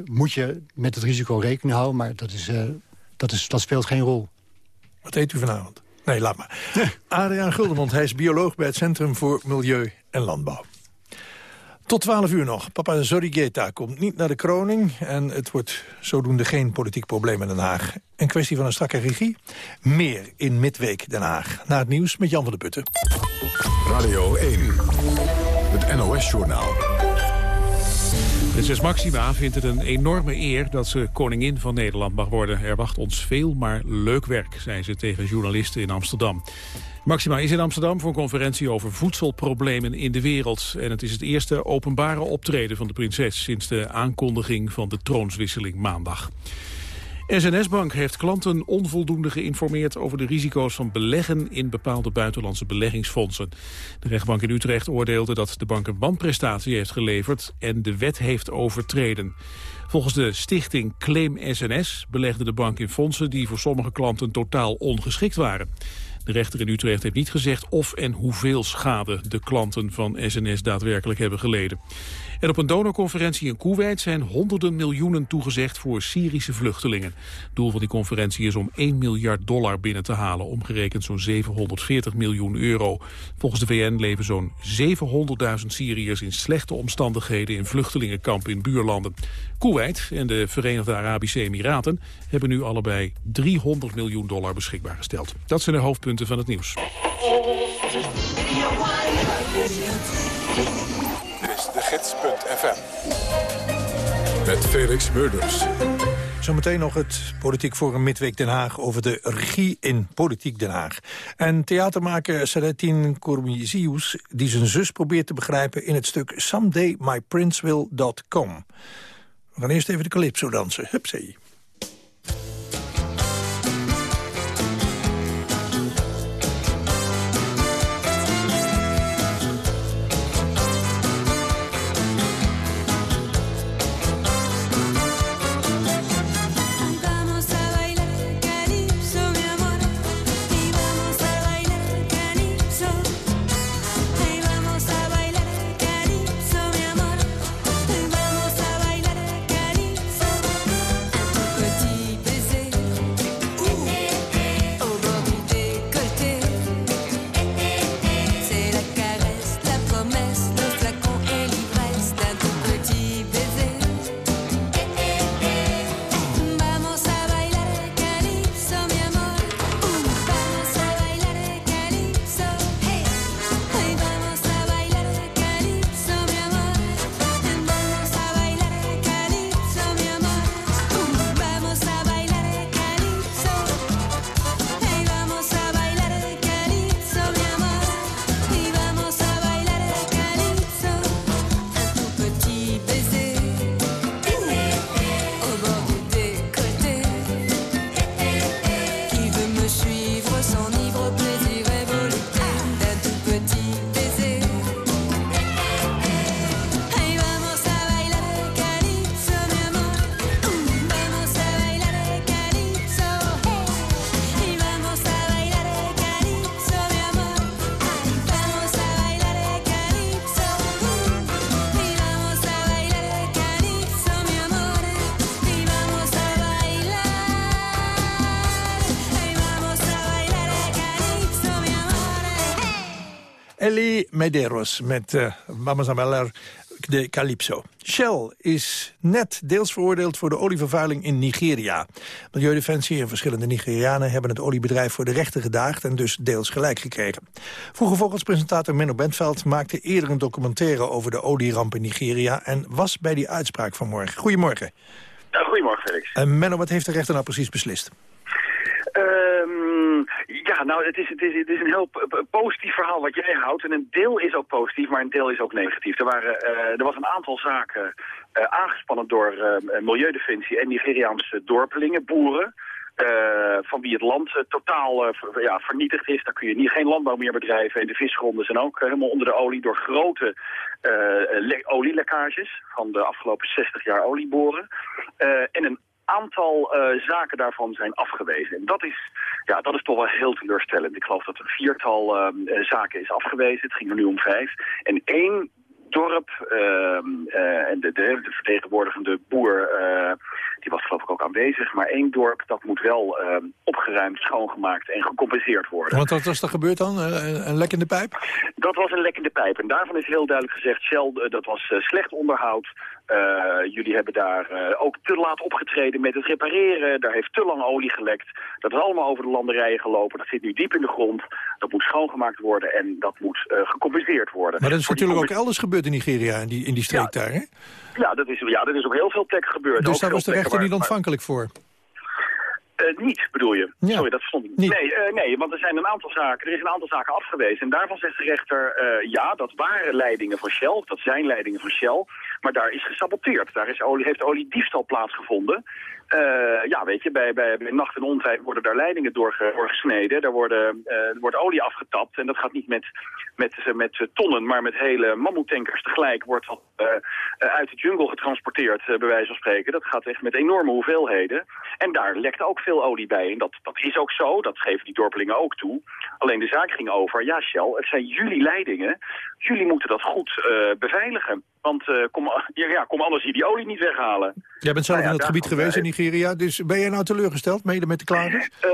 moet je met het risico rekening houden... maar dat, is, dat, is, dat speelt geen rol. Wat eet u vanavond? Nee, laat maar. *laughs* Adriaan Guldemond, hij is bioloog bij het Centrum voor Milieu en Landbouw. Tot 12 uur nog. Papa Zorrigueta komt niet naar de kroning... en het wordt zodoende geen politiek probleem in Den Haag. Een kwestie van een strakke regie? Meer in Midweek Den Haag. Na het nieuws met Jan van der Putten. Radio 1, het NOS-journaal. Prinses Maxima vindt het een enorme eer dat ze koningin van Nederland mag worden. Er wacht ons veel, maar leuk werk, zei ze tegen journalisten in Amsterdam. Maxima is in Amsterdam voor een conferentie over voedselproblemen in de wereld. En het is het eerste openbare optreden van de prinses... sinds de aankondiging van de troonswisseling maandag. SNS-Bank heeft klanten onvoldoende geïnformeerd over de risico's van beleggen in bepaalde buitenlandse beleggingsfondsen. De rechtbank in Utrecht oordeelde dat de bank een wanprestatie heeft geleverd en de wet heeft overtreden. Volgens de stichting Claim SNS belegde de bank in fondsen die voor sommige klanten totaal ongeschikt waren. De rechter in Utrecht heeft niet gezegd of en hoeveel schade de klanten van SNS daadwerkelijk hebben geleden. En op een donorconferentie in Kuwait zijn honderden miljoenen toegezegd voor Syrische vluchtelingen. Doel van die conferentie is om 1 miljard dollar binnen te halen, omgerekend zo'n 740 miljoen euro. Volgens de VN leven zo'n 700.000 Syriërs in slechte omstandigheden in vluchtelingenkampen in buurlanden. Kuwait en de Verenigde Arabische Emiraten hebben nu allebei 300 miljoen dollar beschikbaar gesteld. Dat zijn de hoofdpunten van het nieuws. gids.fm. Met Felix Murders. Zometeen nog het Politiek Forum Midweek Den Haag... over de regie in Politiek Den Haag. En theatermaker Saretin Kourmizius... die zijn zus probeert te begrijpen in het stuk SomedayMyPrinceWill.com. We gaan eerst even de calypso dansen. Hupsee. Ellie Medeiros met uh, Vamos a bailar de Calypso. Shell is net deels veroordeeld voor de olievervuiling in Nigeria. Milieudefensie en verschillende Nigerianen hebben het oliebedrijf voor de rechter gedaagd en dus deels gelijk gekregen. Vroeger volgens presentator Menno Bentveld maakte eerder een documentaire over de olieramp in Nigeria en was bij die uitspraak van morgen. Goedemorgen. Ja, goedemorgen Felix. En Menno, wat heeft de rechter nou precies beslist? Ehm ja, nou, het is, het, is, het is een heel positief verhaal wat jij houdt. En een deel is ook positief, maar een deel is ook negatief. Er, waren, uh, er was een aantal zaken uh, aangespannen door uh, Milieudefensie en Nigeriaanse dorpelingen, boeren... Van wie het land totaal ja, vernietigd is. Daar kun je niet, geen landbouw meer bedrijven. En de visgronden zijn ook helemaal onder de olie door grote le olielekkages van de afgelopen 60 jaar olieboren. en een aantal zaken daarvan zijn afgewezen. En dat is, ja, dat is toch wel heel teleurstellend. Ik geloof dat een viertal zaken is afgewezen. Het ging er nu om vijf. En één dorp. Uh, en de, de, de, vertegenwoordigende boer, uh, die was geloof ik ook aanwezig. Maar één dorp, dat moet wel uh, opgeruimd, schoongemaakt en gecompenseerd worden. Want wat was er gebeurd dan? Een, een lek in de pijp? Dat was een lek in de pijp. En daarvan is heel duidelijk gezegd, Shell, dat was slecht onderhoud. Uh, jullie hebben daar uh, ook te laat opgetreden met het repareren. Daar heeft te lang olie gelekt. Dat is allemaal over de landerijen gelopen. Dat zit nu diep in de grond. Dat moet schoongemaakt worden en dat moet uh, gecompenseerd worden. Maar dat is natuurlijk ook elders gebeurd in Nigeria, in die, in die streek ja, daar, hè? Ja dat, is, ja, dat is op heel veel plekken gebeurd. Dus daar was de rechter niet ontvankelijk voor? Uh, niet, bedoel je? Ja. Sorry, dat verstond ik niet. Nee, uh, nee, want er zijn een aantal zaken, er is een aantal zaken afgewezen. En daarvan zegt de rechter, uh, ja, dat waren leidingen van Shell, dat zijn leidingen van Shell. Maar daar is gesaboteerd. Daar is olie, heeft oliediefstal plaatsgevonden. Uh, ja, weet je, bij, bij, bij nacht en ontijd worden daar leidingen doorge, doorgesneden. Daar, worden, uh, er wordt olie afgetapt. En dat gaat niet met, met, met tonnen, maar met hele mammoetankers tegelijk wordt dat uh, uit de jungle getransporteerd, bij wijze van spreken. Dat gaat echt met enorme hoeveelheden. En daar lekt ook veel olie bij. En dat, dat is ook zo, dat geven die dorpelingen ook toe. Alleen de zaak ging over, ja Shell, het zijn jullie leidingen. Jullie moeten dat goed beveiligen. Want kom, ja, kom anders hier die olie niet weghalen. Jij bent zelf Nou ja, in het gebied geweest in Dus ben jij nou teleurgesteld, mede met de klagers? Uh,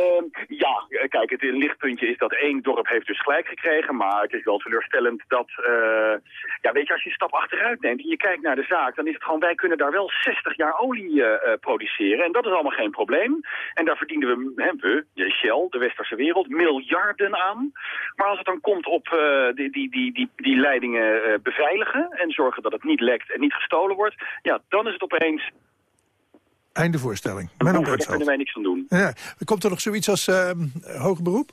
ja, kijk, het lichtpuntje is dat één dorp heeft dus gelijk gekregen, maar het is wel teleurstellend dat, uh, ja, weet je, als je een stap achteruit neemt en je kijkt naar de zaak, dan is het gewoon, wij kunnen daar wel 60 jaar olie uh, produceren en dat is allemaal geen probleem. En daar verdienen we, hè, we, Shell, de westerse wereld, miljarden aan. Maar als het dan komt op die, die, die, die, die leidingen beveiligen en zorgen dat het niet lekt en niet gestolen wordt, ja, dan is het opeens Einde voorstelling. Daar kunnen wij niks aan doen. Ja. Komt er nog zoiets als uh, hoger beroep?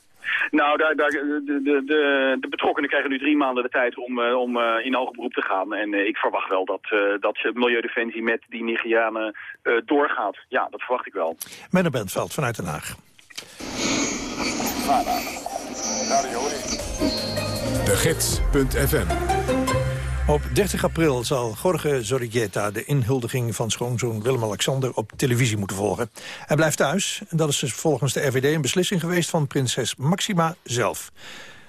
Nou, daar, daar, de, de, de, de, betrokkenen krijgen nu drie maanden de tijd om, uh, om uh, in hoger beroep te gaan. En uh, ik verwacht wel dat, dat Milieudefensie met die Nigerianen doorgaat. Ja, dat verwacht ik wel. Menno Bentveld vanuit Den Haag. De Gids.fm op 30 april zal Jorge Zorrigueta de inhuldiging van schoonzoon Willem-Alexander op televisie moeten volgen. Hij blijft thuis en dat is dus volgens de RVD een beslissing geweest van prinses Maxima zelf.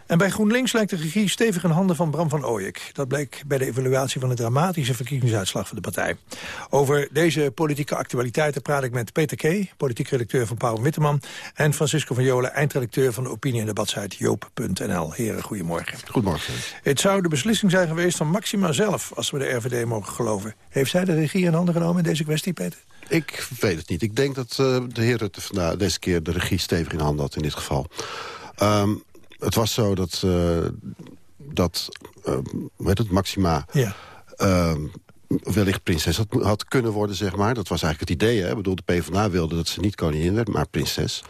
En bij GroenLinks lijkt de regie stevig in handen van Bram van Ooyek. Dat bleek bij de evaluatie van de dramatische verkiezingsuitslag van de partij. Over deze politieke actualiteiten praat ik met Peter K., politiek redacteur van Pauw Witteman... en Francisco van Jolen, eindredacteur van de opinie- en debatsite joop.nl. Heren, goedemorgen. Goedemorgen. Het zou de beslissing zijn geweest van Maxima zelf, als we de RVD mogen geloven. Heeft zij de regie in handen genomen in deze kwestie, Peter? Ik weet het niet. Ik denk dat uh, de heer Rutte nou, deze keer de regie stevig in handen had in dit geval. Um, het was zo dat, uh, dat hoe heet het, Maxima... Ja. Uh, wellicht prinses had, had, kunnen worden, zeg maar. Dat was eigenlijk het idee, hè. Ik bedoel, de PvdA wilde dat ze niet koningin werd, maar prinses.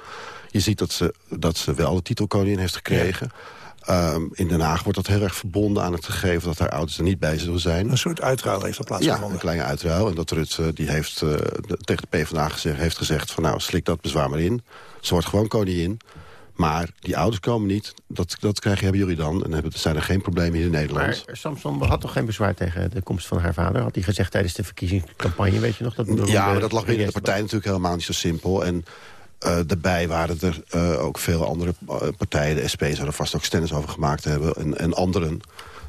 Je ziet dat ze, dat ze wel de titel koningin heeft gekregen. Ja. Um, in Den Haag wordt dat heel erg verbonden aan het gegeven... dat haar ouders er niet bij zullen zijn. Een soort uitruil heeft er plaatsgevonden. Ja, een kleine uitruil. En dat Rutte die heeft, uh, de, tegen de PvdA gezegd, heeft gezegd... van nou, slik dat bezwaar maar in. Ze wordt gewoon koningin. Maar die ouders komen niet. Dat, dat krijgen, hebben jullie dan. En hebben, zijn er geen problemen hier in Nederland. Maar Samson had toch geen bezwaar tegen de komst van haar vader? Had hij gezegd tijdens de verkiezingscampagne, weet je nog? Dat ja, maar dat lag binnen de partij natuurlijk helemaal niet zo simpel. En uh, daarbij waren er uh, ook veel andere partijen. De SP zouden er vast ook stennis over gemaakt hebben. En, en anderen.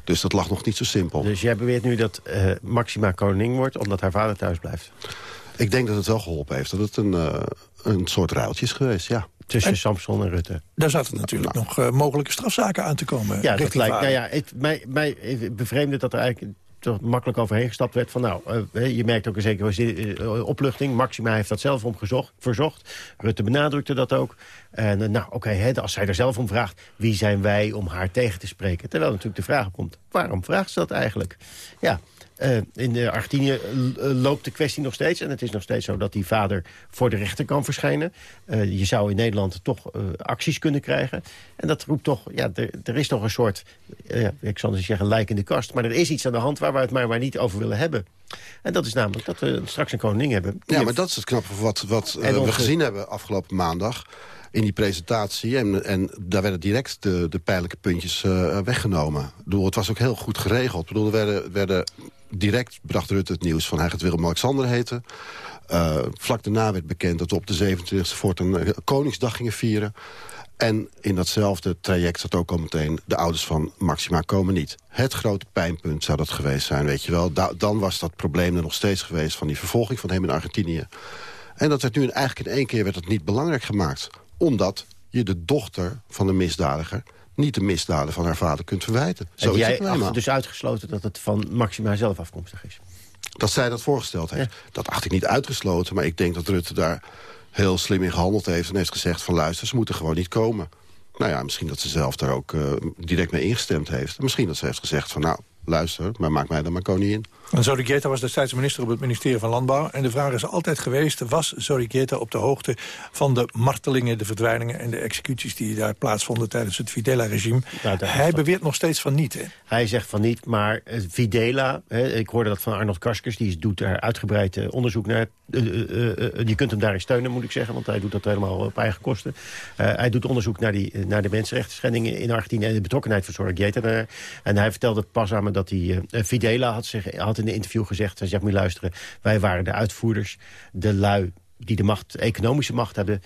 Dus dat lag nog niet zo simpel. Dus jij beweert nu dat uh, Maxima koning wordt... omdat haar vader thuis blijft? Ik denk dat het wel geholpen heeft. Dat het een, een soort ruiltje is geweest, ja. Tussen en, Samson en Rutte. Daar zaten natuurlijk nou. nog uh, mogelijke strafzaken aan te komen. Ja, dat lijkt, nou ja, het, mij, mij bevreemde dat er eigenlijk toch makkelijk overheen gestapt werd. Van, nou, uh, je merkt ook een zekere uh, opluchting. Maxima heeft dat zelf om gezocht, verzocht. Rutte benadrukte dat ook. En uh, nou, oké, okay, als zij er zelf om vraagt... wie zijn wij om haar tegen te spreken? Terwijl natuurlijk de vraag komt, waarom vraagt ze dat eigenlijk? Ja, Eh, in de Argentinië eh, loopt de kwestie nog steeds. En het is nog steeds zo dat die vader voor de rechter kan verschijnen. je zou in Nederland toch acties kunnen krijgen. En dat roept toch... Ja, er, is toch een soort... ik zal niet zeggen lijk in de kast. Maar er is iets aan de hand waar we het maar, maar niet over willen hebben. En dat is namelijk dat we straks een koningin hebben. Ja, maar dat is het knappe wat, wat we gezien hebben afgelopen maandag in die presentatie. En, en daar werden direct de, de pijnlijke puntjes uh, weggenomen. Ik bedoel, het was ook heel goed geregeld. Ik bedoel, er werden, werden direct bracht Rutte het nieuws van hij gaat Willem-Alexander heten. Uh, vlak daarna werd bekend dat we op de 27e voort een uh, Koningsdag gingen vieren. En in datzelfde traject zat ook al meteen... de ouders van Maxima komen niet. Het grote pijnpunt zou dat geweest zijn, weet je wel. dan was dat probleem er nog steeds geweest... van die vervolging van hem in Argentinië. En dat werd nu eigenlijk in één keer werd het niet belangrijk gemaakt omdat je de dochter van de misdadiger niet de misdaden van haar vader kunt verwijten. Zo jij hebt dus uitgesloten dat het van Maxima zelf afkomstig is? Dat zij dat voorgesteld heeft. Dat acht ik niet uitgesloten, maar ik denk dat Rutte daar heel slim in gehandeld heeft... en heeft gezegd van luister, ze moeten gewoon niet komen. Nou ja, misschien dat ze zelf daar ook uh, direct mee ingestemd heeft. Misschien dat ze heeft gezegd van nou, luister, maar maak mij dan maar koningin. En Zorrigueta was destijds minister op het ministerie van Landbouw. En de vraag is altijd geweest, was Zorrigueta op de hoogte van de martelingen, de verdwijningen en de executies die daar plaatsvonden tijdens het Videla-regime? Hij beweert nog steeds van niet, hè? Hij zegt van niet, maar Videla, hè, ik hoorde dat van Arnold Karskers, die doet daar uitgebreid eh, onderzoek naar. Uh, je kunt hem daarin steunen, moet ik zeggen, want hij doet dat helemaal op eigen kosten. hij doet onderzoek naar, die, naar de mensenrechten schendingen in Argentinië en de betrokkenheid van Zorrigueta. En hij vertelde pas aan me dat hij Videla had, zich, had in een interview gezegd... hij zegt, moet luisteren, wij waren de uitvoerders. De lui die de macht, economische macht hebben...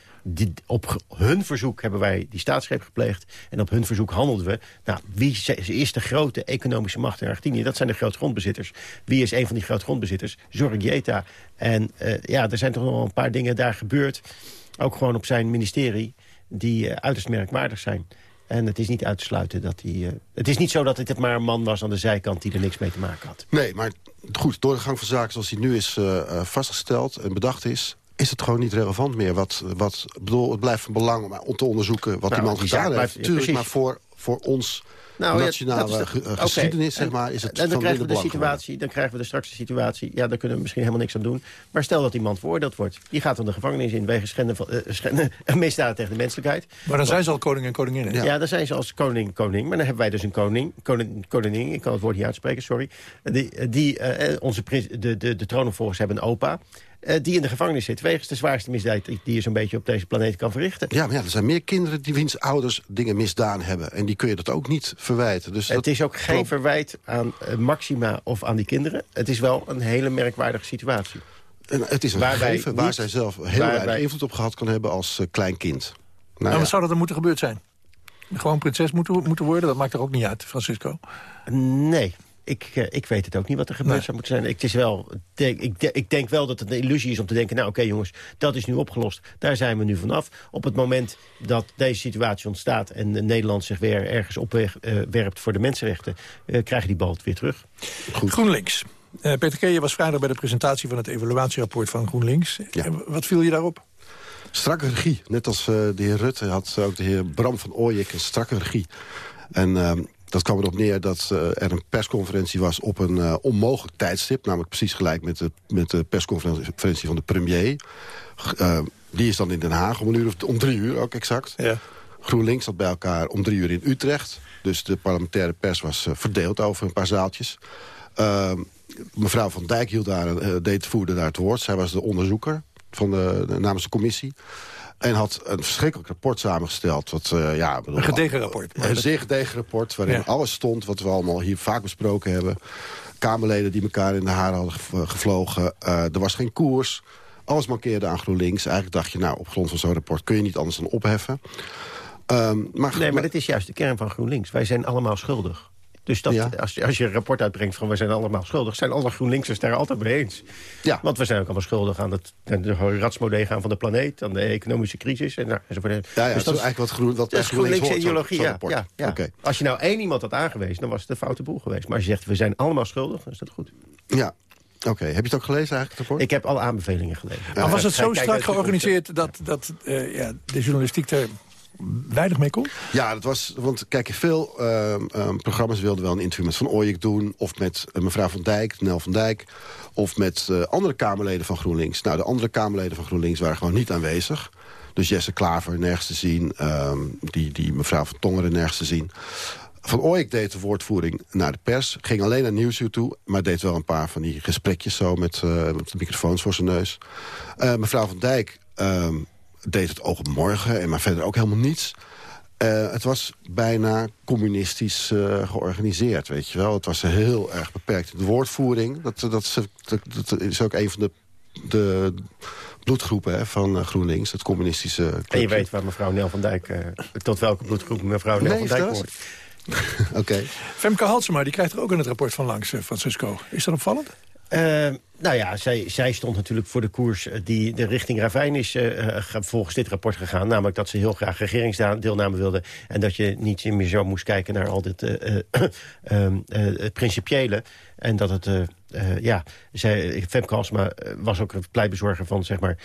Op hun verzoek hebben wij die staatsgreep gepleegd. En op hun verzoek handelden we. Nou, wie is de grote economische macht in Argentinië? Dat zijn de grote grondbezitters. Wie is een van die grote grondbezitters? Zorgieta. En uh, ja, er zijn toch nog een paar dingen daar gebeurd. Ook gewoon op zijn ministerie. Die uiterst merkwaardig zijn. En het is niet uit te sluiten dat hij... Uh, het is niet zo dat het maar een man was aan de zijkant die er niks mee te maken had. Nee, maar goed, door de gang van zaken zoals die nu is uh, vastgesteld en bedacht is is het gewoon niet relevant meer. Wat, wat, bedoel, het blijft van belang om te onderzoeken wat nou, die man gedaan heeft. Natuurlijk, maar voor, voor ons nou, nationale ja, de, geschiedenis, zeg maar, is het en dan krijgen we de situatie, Dan krijgen we de straks de situatie, ja, daar kunnen we misschien helemaal niks aan doen. Maar stel dat iemand veroordeeld wordt. Die gaat dan de gevangenis in wegens schenden van, uh, schenden, *laughs* misdaden tegen de menselijkheid. Maar dan zijn ze al koning en koningin. Ja. ja, dan zijn ze als koning en koning. Maar dan hebben wij dus een koning, koning, koningin, ik kan het woord niet uitspreken, sorry. Die, die uh, onze prins, de, de, de troonopvolgers hebben een opa. Uh, die in de gevangenis zit... wegens de zwaarste misdaad die je zo'n beetje op deze planeet kan verrichten. Ja, maar ja, er zijn meer kinderen die wiens ouders dingen misdaan hebben. En die kun je dat ook niet verwijten. Dus het is ook geen verwijt aan uh, Maxima of aan die kinderen. Het is wel een hele merkwaardige situatie. En het is een waar gegeven waar zij zelf heel weinig invloed op gehad kan hebben als uh, klein kind. Nou, wat zou dat er moeten gebeurd zijn? Gewoon prinses moeten, moeten worden? Dat maakt er ook niet uit, Francisco. Nee, ik, uh, ik weet het ook niet wat er gebeurd zou moeten zijn. Ik, het is wel, denk, ik, ik, denk wel dat het een illusie is om te denken... nou oké jongens, dat is nu opgelost. Daar zijn we nu vanaf. Op het moment dat deze situatie ontstaat... en Nederland zich weer ergens opwerpt uh, voor de mensenrechten... Uh, krijgen die bal weer terug. Goed. GroenLinks. Peter Keeje was vrijdag bij de presentatie van het evaluatierapport van GroenLinks. Wat viel je daarop? Strakke regie. Net als de heer Rutte had ook de heer Bram van Ooyek een strakke regie. En ehm, dat kwam erop neer dat uh, er een persconferentie was op een uh, onmogelijk tijdstip. Namelijk precies gelijk met de, met de persconferentie van de premier. Uh, die is dan in Den Haag om een uur of om drie uur ook exact. Ja. GroenLinks zat bij elkaar om drie uur in Utrecht. Dus de parlementaire pers was verdeeld over een paar zaaltjes. mevrouw Van Dijk hield daar, deed, voerde daar het woord. Zij was de onderzoeker van de namens de commissie. En had een verschrikkelijk rapport samengesteld. Wat, uh, ja, bedoel, een gedegen rapport. Een zeer gedegen rapport waarin alles stond wat we allemaal hier vaak besproken hebben. Kamerleden die elkaar in de haren hadden gevlogen. Uh, er was geen koers. Alles mankeerde aan GroenLinks. Eigenlijk dacht je, nou, op grond van zo'n rapport kun je niet anders dan opheffen. Um, maar, nee, maar dit is juist de kern van GroenLinks. Wij zijn allemaal schuldig. Dus dat, als, als je een rapport uitbrengt van we zijn allemaal schuldig... zijn alle GroenLinksers daar altijd mee eens. Ja. Want we zijn ook allemaal schuldig aan het, de ratsmodee gaan van de planeet... aan de economische crisis. En, nou, enzovoort. Ja, ja, dus dat is eigenlijk wat, groen, wat GroenLinks ideologie. ja, ja, ja. Als je nou één iemand had aangewezen, dan was het een foute boel geweest. Maar als je zegt we zijn allemaal schuldig, dan is dat goed. Ja, Oké, heb je het ook gelezen eigenlijk? Rapport? Ik heb alle aanbevelingen gelezen. Maar was het zo strak georganiseerd dat, dat uh, ja, de journalistiek er weinig mee kon? Ja, dat was, want kijk, veel ehm, ehm, programma's wilden wel een interview met Van Ooyek doen... of met eh, mevrouw Van Dijk, Nel van Dijk... of met eh, andere Kamerleden van GroenLinks. Nou, de andere Kamerleden van GroenLinks waren gewoon niet aanwezig. Dus Jesse Klaver nergens te zien, ehm, die, die mevrouw van Tongeren nergens te zien. Van Ooyek deed de woordvoering naar de pers. Ging alleen naar Nieuwsuur toe, maar deed wel een paar van die gesprekjes zo... met, met de microfoons voor zijn neus. Mevrouw Van Dijk deed het oog op morgen, en maar verder ook helemaal niets. Uh, het was bijna communistisch uh, georganiseerd, weet je wel. Het was heel erg beperkt. De woordvoering, dat, dat, is, dat, dat is ook een van de, de bloedgroepen hè, van GroenLinks, het communistische clubje. En je weet waar mevrouw Nel van Dijk, tot welke bloedgroep mevrouw Nel nee, van Dijk hoort. *laughs* Oké. Okay. Femke Halsema, die krijgt er ook in het rapport van langs, Francisco. Is dat opvallend? Nou ja, zij, zij stond natuurlijk voor de koers die de richting Ravijn is uh, volgens dit rapport gegaan. Namelijk dat ze heel graag regeringsdeelname wilde. En dat je niet meer zo moest kijken naar al dit *clears throat* uh, principiële. En dat het, ja, zij, Femke Halsema was ook een pleitbezorger van, zeg maar...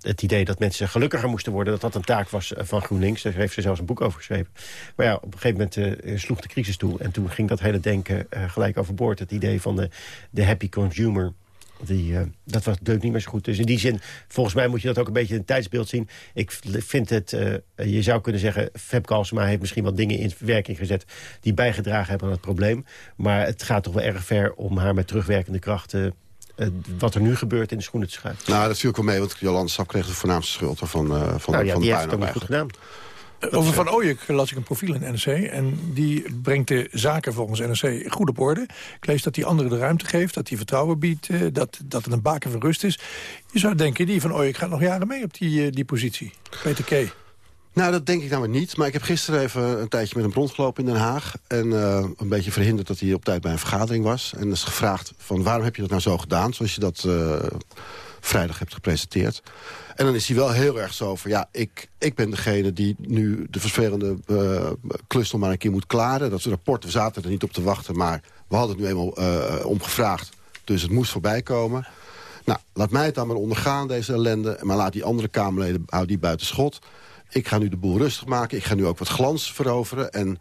het idee dat mensen gelukkiger moesten worden... dat dat een taak was van GroenLinks. Daar heeft ze zelfs een boek over geschreven. Maar ja, op een gegeven moment sloeg de crisis toe. En toen ging dat hele denken gelijk overboord. Het idee van de, de happy consumer... Die, uh, dat was deuk niet meer zo goed. Dus in die zin, volgens mij moet je dat ook een beetje in het tijdsbeeld zien. Ik vind het, uh, je zou kunnen zeggen... Feb Kalsema heeft misschien wat dingen in werking gezet... die bijgedragen hebben aan het probleem. Maar het gaat toch wel erg ver om haar met terugwerkende krachten... Uh, wat er nu gebeurt in de schoenen te schuiven. Nou, dat viel ook wel mee, want Jolande Sap kreeg de voornaamste schuld van, van, nou, ja, van die de heeft het ook niet goed gedaan. Over Van Ooyek las ik een profiel in NRC. En die brengt de zaken volgens NRC goed op orde. Ik lees dat hij anderen de ruimte geeft, dat hij vertrouwen biedt... dat, dat het een baken van rust is. Je zou denken, die Van Ooyek gaat nog jaren mee op die, die positie. Peter K. Nou, dat denk ik nou maar niet. Maar ik heb gisteren even een tijdje met hem rondgelopen in Den Haag. En uh, een beetje verhinderd dat hij op tijd bij een vergadering was. En is gevraagd van waarom heb je dat nou zo gedaan... zoals je dat uh, vrijdag hebt gepresenteerd. En dan is hij wel heel erg zo van... ja, ik, ik ben degene die nu de vervelende uh, klus nog maar een keer moet klaren. Dat rapport, we zaten er niet op te wachten... maar we hadden het nu eenmaal uh, om gevraagd. Dus het moest voorbij komen. Nou, laat mij het dan maar ondergaan, deze ellende. Maar laat die andere Kamerleden, hou die buiten schot. Ik ga nu de boel rustig maken. Ik ga nu ook wat glans veroveren. En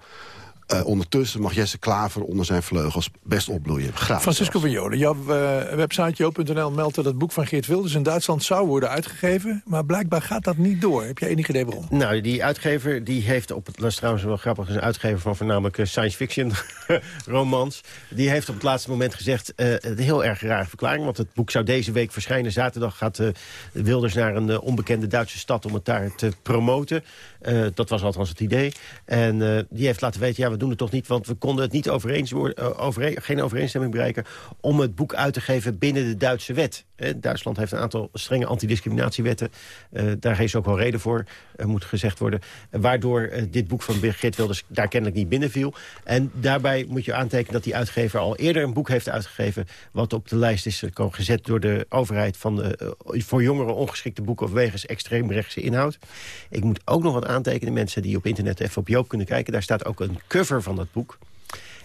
uh, ondertussen mag Jesse Klaver onder zijn vleugels best opbloeien. Graag Francisco van Joden, jouw uh, website jo.nl meldt dat het boek van Geert Wilders in Duitsland zou worden uitgegeven. Maar blijkbaar gaat dat niet door. Heb je enig idee waarom? Nou, die uitgever die heeft op het, dat is trouwens wel grappig, een uitgever van voornamelijk science fiction *laughs* romans. Die heeft op het laatste moment gezegd, uh, een heel erg rare verklaring. Want het boek zou deze week verschijnen. Zaterdag gaat Wilders naar een onbekende Duitse stad om het daar te promoten. dat was althans het idee. En die heeft laten weten, ja, we doen het toch niet... want we konden het niet overeens worden, overeen, geen overeenstemming bereiken... om het boek uit te geven binnen de Duitse wet. Duitsland heeft een aantal strenge antidiscriminatiewetten. Uh, daar is ook wel reden voor, moet gezegd worden. Waardoor dit boek van Geert Wilders daar kennelijk niet binnenviel. En daarbij moet je aantekenen dat die uitgever al eerder een boek heeft uitgegeven... wat op de lijst is gezet door de overheid... van voor jongeren ongeschikte boeken wegens extreemrechtse inhoud. Ik moet ook nog wat aantekenen. Mensen die op internet even op Joop kunnen kijken. Daar staat ook een cover van dat boek.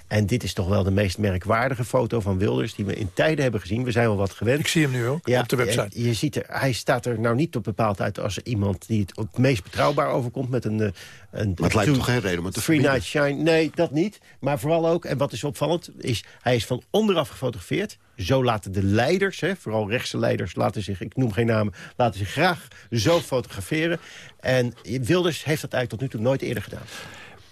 En dit is toch wel de meest merkwaardige foto van Wilders... die we in tijden hebben gezien. We zijn wel wat gewend. Ik zie hem nu ook, ja, op de website. Je, je ziet er, hij staat er nou niet tot bepaald uit als iemand... die het het meest betrouwbaar overkomt met een... een maar het lijkt toch geen reden om het te Free Night Shine. Nee, dat niet. Maar vooral ook, en wat is opvallend... is hij is van onderaf gefotografeerd. Zo laten de leiders, hè, vooral rechtse leiders... laten zich, ik noem geen namen, laten zich graag zo fotograferen. En Wilders heeft dat eigenlijk tot nu toe nooit eerder gedaan.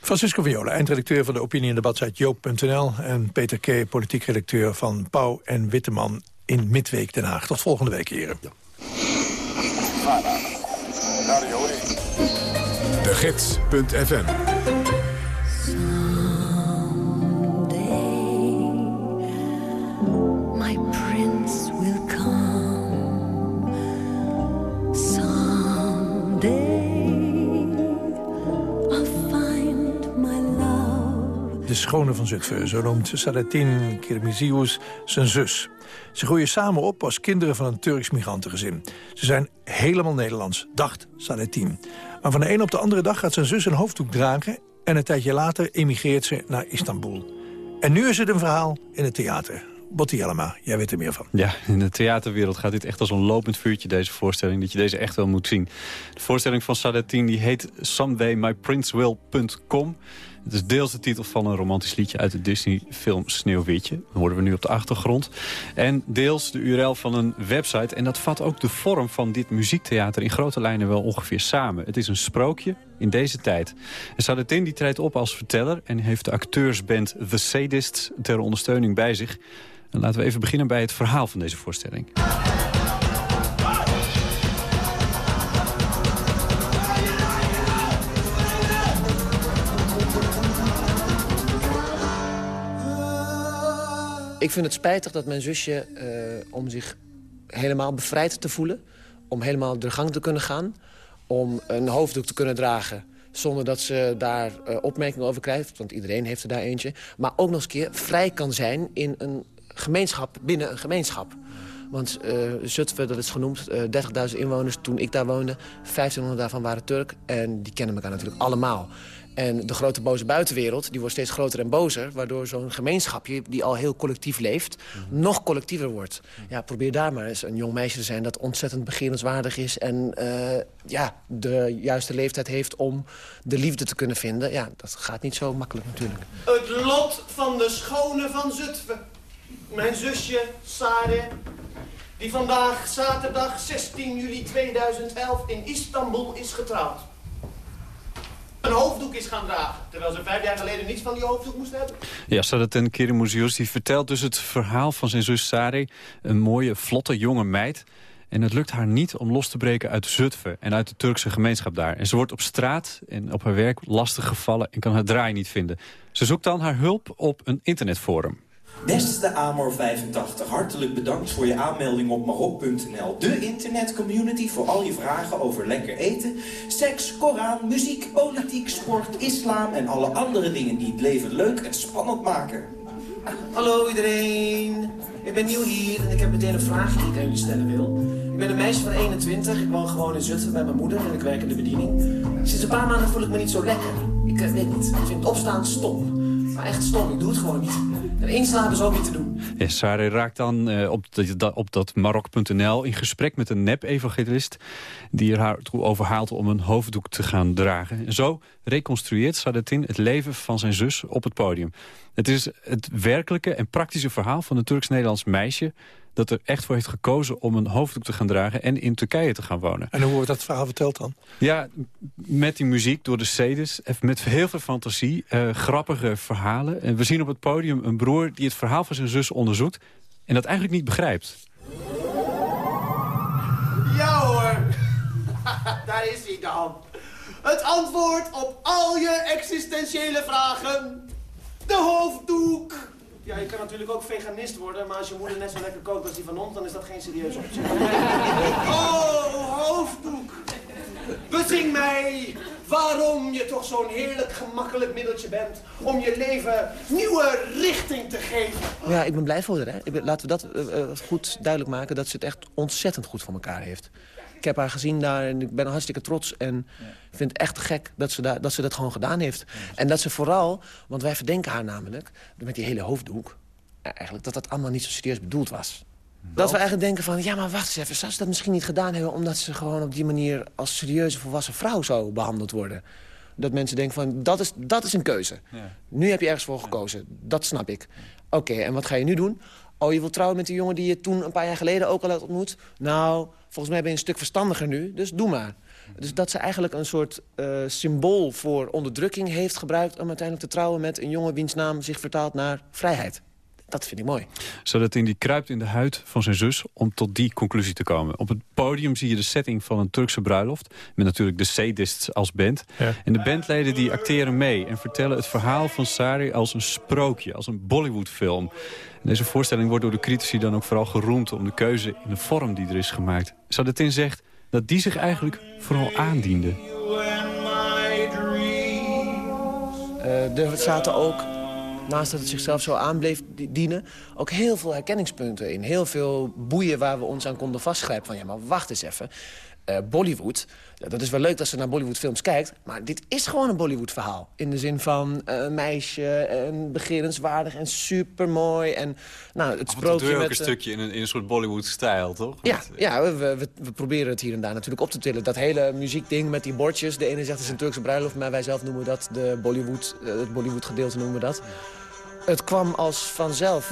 Francisco Viola, eindredacteur van de opinie- en debatsite Joop.nl... en Peter K., politiek redacteur van Pauw en Witteman in Midweek Den Haag. Tot volgende week, heren. Ja. De Gids.fm de schone van Zutphen. Zo noemt Sadatin Kirmizius zijn zus. Ze groeien samen op als kinderen van een Turks migrantengezin. Ze zijn helemaal Nederlands, dacht Sadatin. Maar van de een op de andere dag gaat zijn zus een hoofddoek dragen... en een tijdje later emigreert ze naar Istanbul. En nu is het een verhaal in het theater. Botti Jellema, jij weet er meer van. Ja, in de theaterwereld gaat dit echt als een lopend vuurtje, deze voorstelling. Dat je deze echt wel moet zien. De voorstelling van Sadatine die heet SomedayMyPrinceWill.com. Het is deels de titel van een romantisch liedje uit de Disney-film Sneeuwwitje. Dat horen we nu op de achtergrond. En deels de URL van een website. En dat vat ook de vorm van dit muziektheater in grote lijnen wel ongeveer samen. Het is een sprookje in deze tijd. En Sadetin die treedt op als verteller en heeft de acteursband The Sadists ter ondersteuning bij zich. En laten we even beginnen bij het verhaal van deze voorstelling. Ik vind het spijtig dat mijn zusje, eh, om zich helemaal bevrijd te voelen... om helemaal de gang te kunnen gaan, om een hoofddoek te kunnen dragen... zonder dat ze daar uh, opmerkingen over krijgt, want iedereen heeft er daar eentje... maar ook nog eens een keer vrij kan zijn in een gemeenschap, binnen een gemeenschap. Want uh, Zutphen, dat is genoemd, uh, 30.000 inwoners toen ik daar woonde. 1500 daarvan waren Turk en die kennen elkaar natuurlijk allemaal. En de grote boze buitenwereld die wordt steeds groter en bozer... waardoor zo'n gemeenschapje, die al heel collectief leeft... nog collectiever wordt. Ja, probeer daar maar eens een jong meisje te zijn... dat ontzettend begerenswaardig is... en uh, ja, de juiste leeftijd heeft om de liefde te kunnen vinden. Ja, dat gaat niet zo makkelijk natuurlijk. Het lot van de schone van Zutphen. Mijn zusje, Sare... die vandaag, zaterdag 16 juli 2011... in Istanbul is getrouwd een hoofddoek is gaan dragen. Terwijl ze vijf jaar geleden niets van die hoofddoek moest hebben. Ja, Sadat Kirimuzios die vertelt dus het verhaal van zijn zus Sari. Een mooie, vlotte, jonge meid. En het lukt haar niet om los te breken uit Zutphen en uit de Turkse gemeenschap daar. En ze wordt op straat en op haar werk lastig gevallen en kan haar draai niet vinden. Ze zoekt dan haar hulp op een internetforum. Beste Amor85, hartelijk bedankt voor je aanmelding op marok.nl. De internetcommunity voor al je vragen over lekker eten, seks, Koran, muziek, politiek, sport, islam en alle andere dingen die het leven leuk en spannend maken. Hallo iedereen, ik ben nieuw hier en ik heb meteen een vraag die ik aan jullie stellen wil. Ik ben een meisje van 21, ik woon gewoon in Zutphen bij mijn moeder en ik werk in de bediening. Sinds een paar maanden voel ik me niet zo lekker. Ik weet niet, ik vind opstaan stom. Maar echt stom, ik doe het gewoon niet. En inslapen is ook niet te doen. Ja, raakt dan op, dat, op dat Marok.nl in gesprek met een nep-evangelist... die er haar toe overhaalt om een hoofddoek te gaan dragen. En zo reconstrueert Sadetin het leven van zijn zus op het podium. Het is het werkelijke en praktische verhaal van een Turks-Nederlands meisje dat er echt voor heeft gekozen om een hoofddoek te gaan dragen... en in Turkije te gaan wonen. En hoe wordt dat verhaal verteld dan? Ja, met die muziek door de Cedes, met heel veel fantasie, uh, grappige verhalen. En we zien op het podium een broer die het verhaal van zijn zus onderzoekt... en dat eigenlijk niet begrijpt. Ja hoor, *laughs* daar is hij dan. Het antwoord op al je existentiële vragen. De hoofddoek. Ja, je kan natuurlijk ook veganist worden, maar als je moeder net zo lekker kookt als die van ons, dan is dat geen serieus optie. *laughs* oh, hoofddoek. Bezing mij waarom je toch zo'n heerlijk gemakkelijk middeltje bent om je leven nieuwe richting te geven. Ja, ik ben blij voor haar. Hè. Laten we dat uh, goed duidelijk maken, dat ze het echt ontzettend goed voor elkaar heeft. Ik heb haar gezien daar en ik ben hartstikke trots. En vind het echt gek dat ze, daar, dat ze dat gewoon gedaan heeft. En dat ze vooral, want wij verdenken haar namelijk... met die hele hoofddoek, eigenlijk dat dat allemaal niet zo serieus bedoeld was. Dat we eigenlijk denken van, ja maar wacht eens even... zou ze dat misschien niet gedaan hebben... omdat ze gewoon op die manier als serieuze volwassen vrouw zou behandeld worden. Dat mensen denken van, dat is, dat is een keuze. Ja. Nu heb je ergens voor gekozen, dat snap ik. Oké, en wat ga je nu doen? Oh, je wilt trouwen met die jongen die je toen een paar jaar geleden ook al had ontmoet? Nou, volgens mij ben je een stuk verstandiger nu, dus doe maar. Dus dat ze eigenlijk een soort uh, symbool voor onderdrukking heeft gebruikt... om uiteindelijk te trouwen met een jongen wiens naam zich vertaalt naar vrijheid. Dat vind ik mooi. Zodat hij die kruipt in de huid van zijn zus om tot die conclusie te komen. Op het podium zie je de setting van een Turkse bruiloft. Met natuurlijk de Sadists als band. Ja. En de bandleden die acteren mee en vertellen het verhaal van Sari als een sprookje. Als een Bollywoodfilm. Deze voorstelling wordt door de critici dan ook vooral geroemd... om de keuze in de vorm die er is gemaakt. Sadetin zegt dat die zich eigenlijk vooral aandiende. Uh, er zaten ook, naast dat het zichzelf zo aan bleef dienen... ook heel veel herkenningspunten in. Heel veel boeien waar we ons aan konden vastgrijpen. Van ja, maar wacht eens even. Eh, Bollywood. Dat is wel leuk dat ze naar Bollywoodfilms kijkt. Maar dit is gewoon een Bollywood-verhaal. In de zin van uh, een meisje en begerenswaardig en supermooi. En nou, het sprookje met... ook een stukje in een, in een soort Bollywood-stijl, toch? Ja, ja we, we, we, proberen het hier en daar natuurlijk op te tillen. Dat hele muziekding met die bordjes. De ene zegt het is een Turkse bruiloft, maar wij zelf noemen dat de Bollywood, het Bollywood-gedeelte noemen we dat. Het kwam als vanzelf.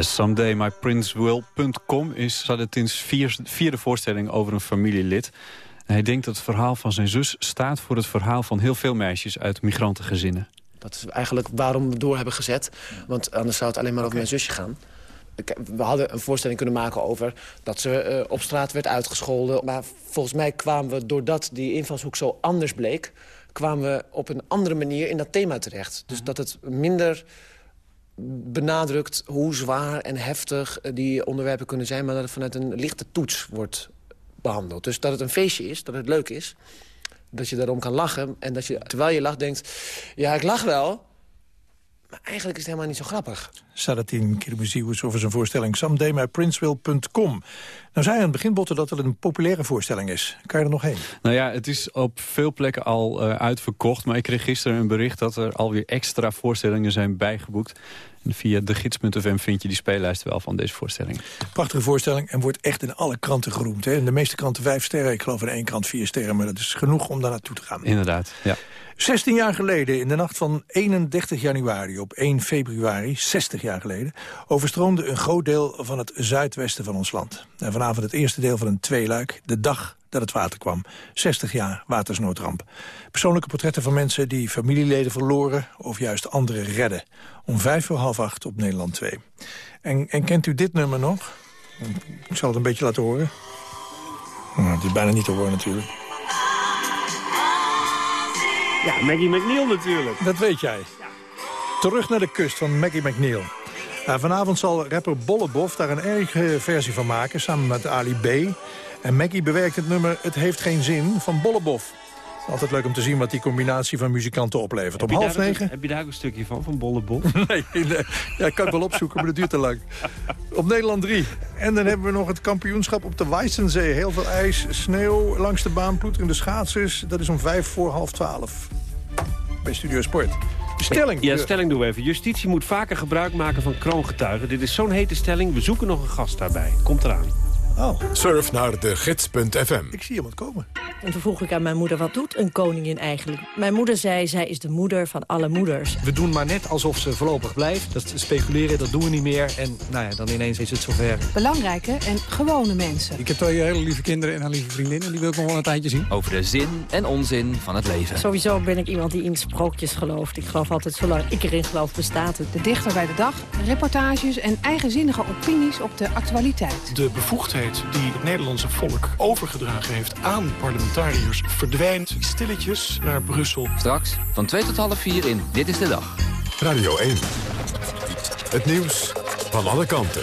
Yes, someday my prince will.com is Sadatins vierde voorstelling over een familielid. hij denkt dat het verhaal van zijn zus staat voor het verhaal van heel veel meisjes uit migrantengezinnen. Dat is eigenlijk waarom we door hebben gezet. Want anders zou het alleen maar over mijn zusje gaan. We hadden een voorstelling kunnen maken over dat ze uh, op straat werd uitgescholden. Maar volgens mij kwamen we, doordat die invalshoek zo anders bleek... kwamen we op een andere manier in dat thema terecht. Dus dat het minder benadrukt hoe zwaar en heftig die onderwerpen kunnen zijn... maar dat het vanuit een lichte toets wordt behandeld. Dus dat het een feestje is, dat het leuk is dat je daarom kan lachen. En dat je, terwijl je lacht, denkt... ja, ik lach wel, maar eigenlijk is het helemaal niet zo grappig. Sadatin Kirmuzius over zijn voorstelling SomedayMyPrincewill.com. Nou zei aan het begin, Botten, dat het een populaire voorstelling is. Kan je er nog heen? Nou ja, het is op veel plekken al uh, uitverkocht. Maar ik kreeg gisteren een bericht dat er alweer extra voorstellingen zijn bijgeboekt. En via de gids.fm vind je die speellijst wel van deze voorstelling. Prachtige voorstelling en wordt echt in alle kranten geroemd. Hè? In de meeste kranten vijf sterren, ik geloof in één krant vier sterren. Maar dat is genoeg om daar naartoe te gaan. Inderdaad, ja. 16 jaar geleden, in de nacht van 31 januari op 1 februari, 60 jaar geleden... overstroomde een groot deel van het zuidwesten van ons land. En vanavond het eerste deel van een tweeluik, de dag dat het water kwam. 60 jaar watersnoodramp. Persoonlijke portretten van mensen die familieleden verloren... of juist anderen redden. Om vijf voor half acht op Nederland 2. En, en kent u dit nummer nog? Ik zal het een beetje laten horen. Nou, het is bijna niet te horen natuurlijk. Ja, Maggie McNeil natuurlijk. Dat weet jij. Terug naar de kust van Maggie McNeil. vanavond zal rapper Bollebof daar een eigen versie van maken... samen met Ali B. En Maggie bewerkt het nummer Het heeft geen zin van Bollebof. Altijd leuk om te zien wat die combinatie van muzikanten oplevert. Op half negen... heb je daar ook een stukje van, van Bollebof? *laughs* nee, nee, ja, ik kan het wel opzoeken, maar dat duurt te lang. Op Nederland 3. En dan hebben we nog het kampioenschap op de Weissensee. Heel veel ijs, sneeuw langs de baan, ploeterende schaatsers. Dat is om vijf voor half twaalf. Bij Studio Sport. Stelling. Ja, stelling doen we even. Justitie moet vaker gebruik maken van kroongetuigen. Dit is zo'n hete stelling. We zoeken nog een gast daarbij. Komt eraan. Oh. Surf naar de gids.fm. Ik zie iemand komen. En toen vroeg ik aan mijn moeder, wat doet een koningin eigenlijk? Mijn moeder zei, zij is de moeder van alle moeders. We doen maar net alsof ze voorlopig blijft. Dat speculeren, dat doen we niet meer. En nou ja, dan ineens is het zover. Belangrijke en gewone mensen. Ik heb twee hele lieve kinderen en een lieve vriendin. die wil ik nog wel een tijdje zien. Over de zin en onzin van het leven. Sowieso ben ik iemand die in sprookjes gelooft. Ik geloof altijd, zolang ik erin geloof, bestaat het. De dichter bij de dag, reportages en eigenzinnige opinies op de actualiteit. De bevoegdheid die het Nederlandse volk overgedragen heeft aan parlementariërs... verdwijnt stilletjes naar Brussel. Straks van 2 tot half 4 in Dit is de Dag. Radio 1. Het nieuws van alle kanten.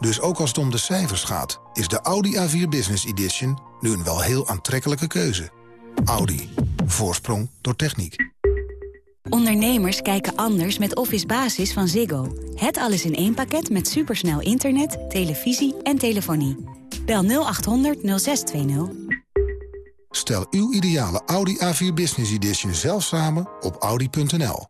Dus ook als het om de cijfers gaat, is de Audi A4 Business Edition nu een wel heel aantrekkelijke keuze. Audi. Voorsprong door techniek. Ondernemers kijken anders met Office Basis van Ziggo. Het alles in één pakket met supersnel internet, televisie en telefonie. Bel 0800 0620. Stel uw ideale Audi A4 Business Edition zelf samen op audi.nl.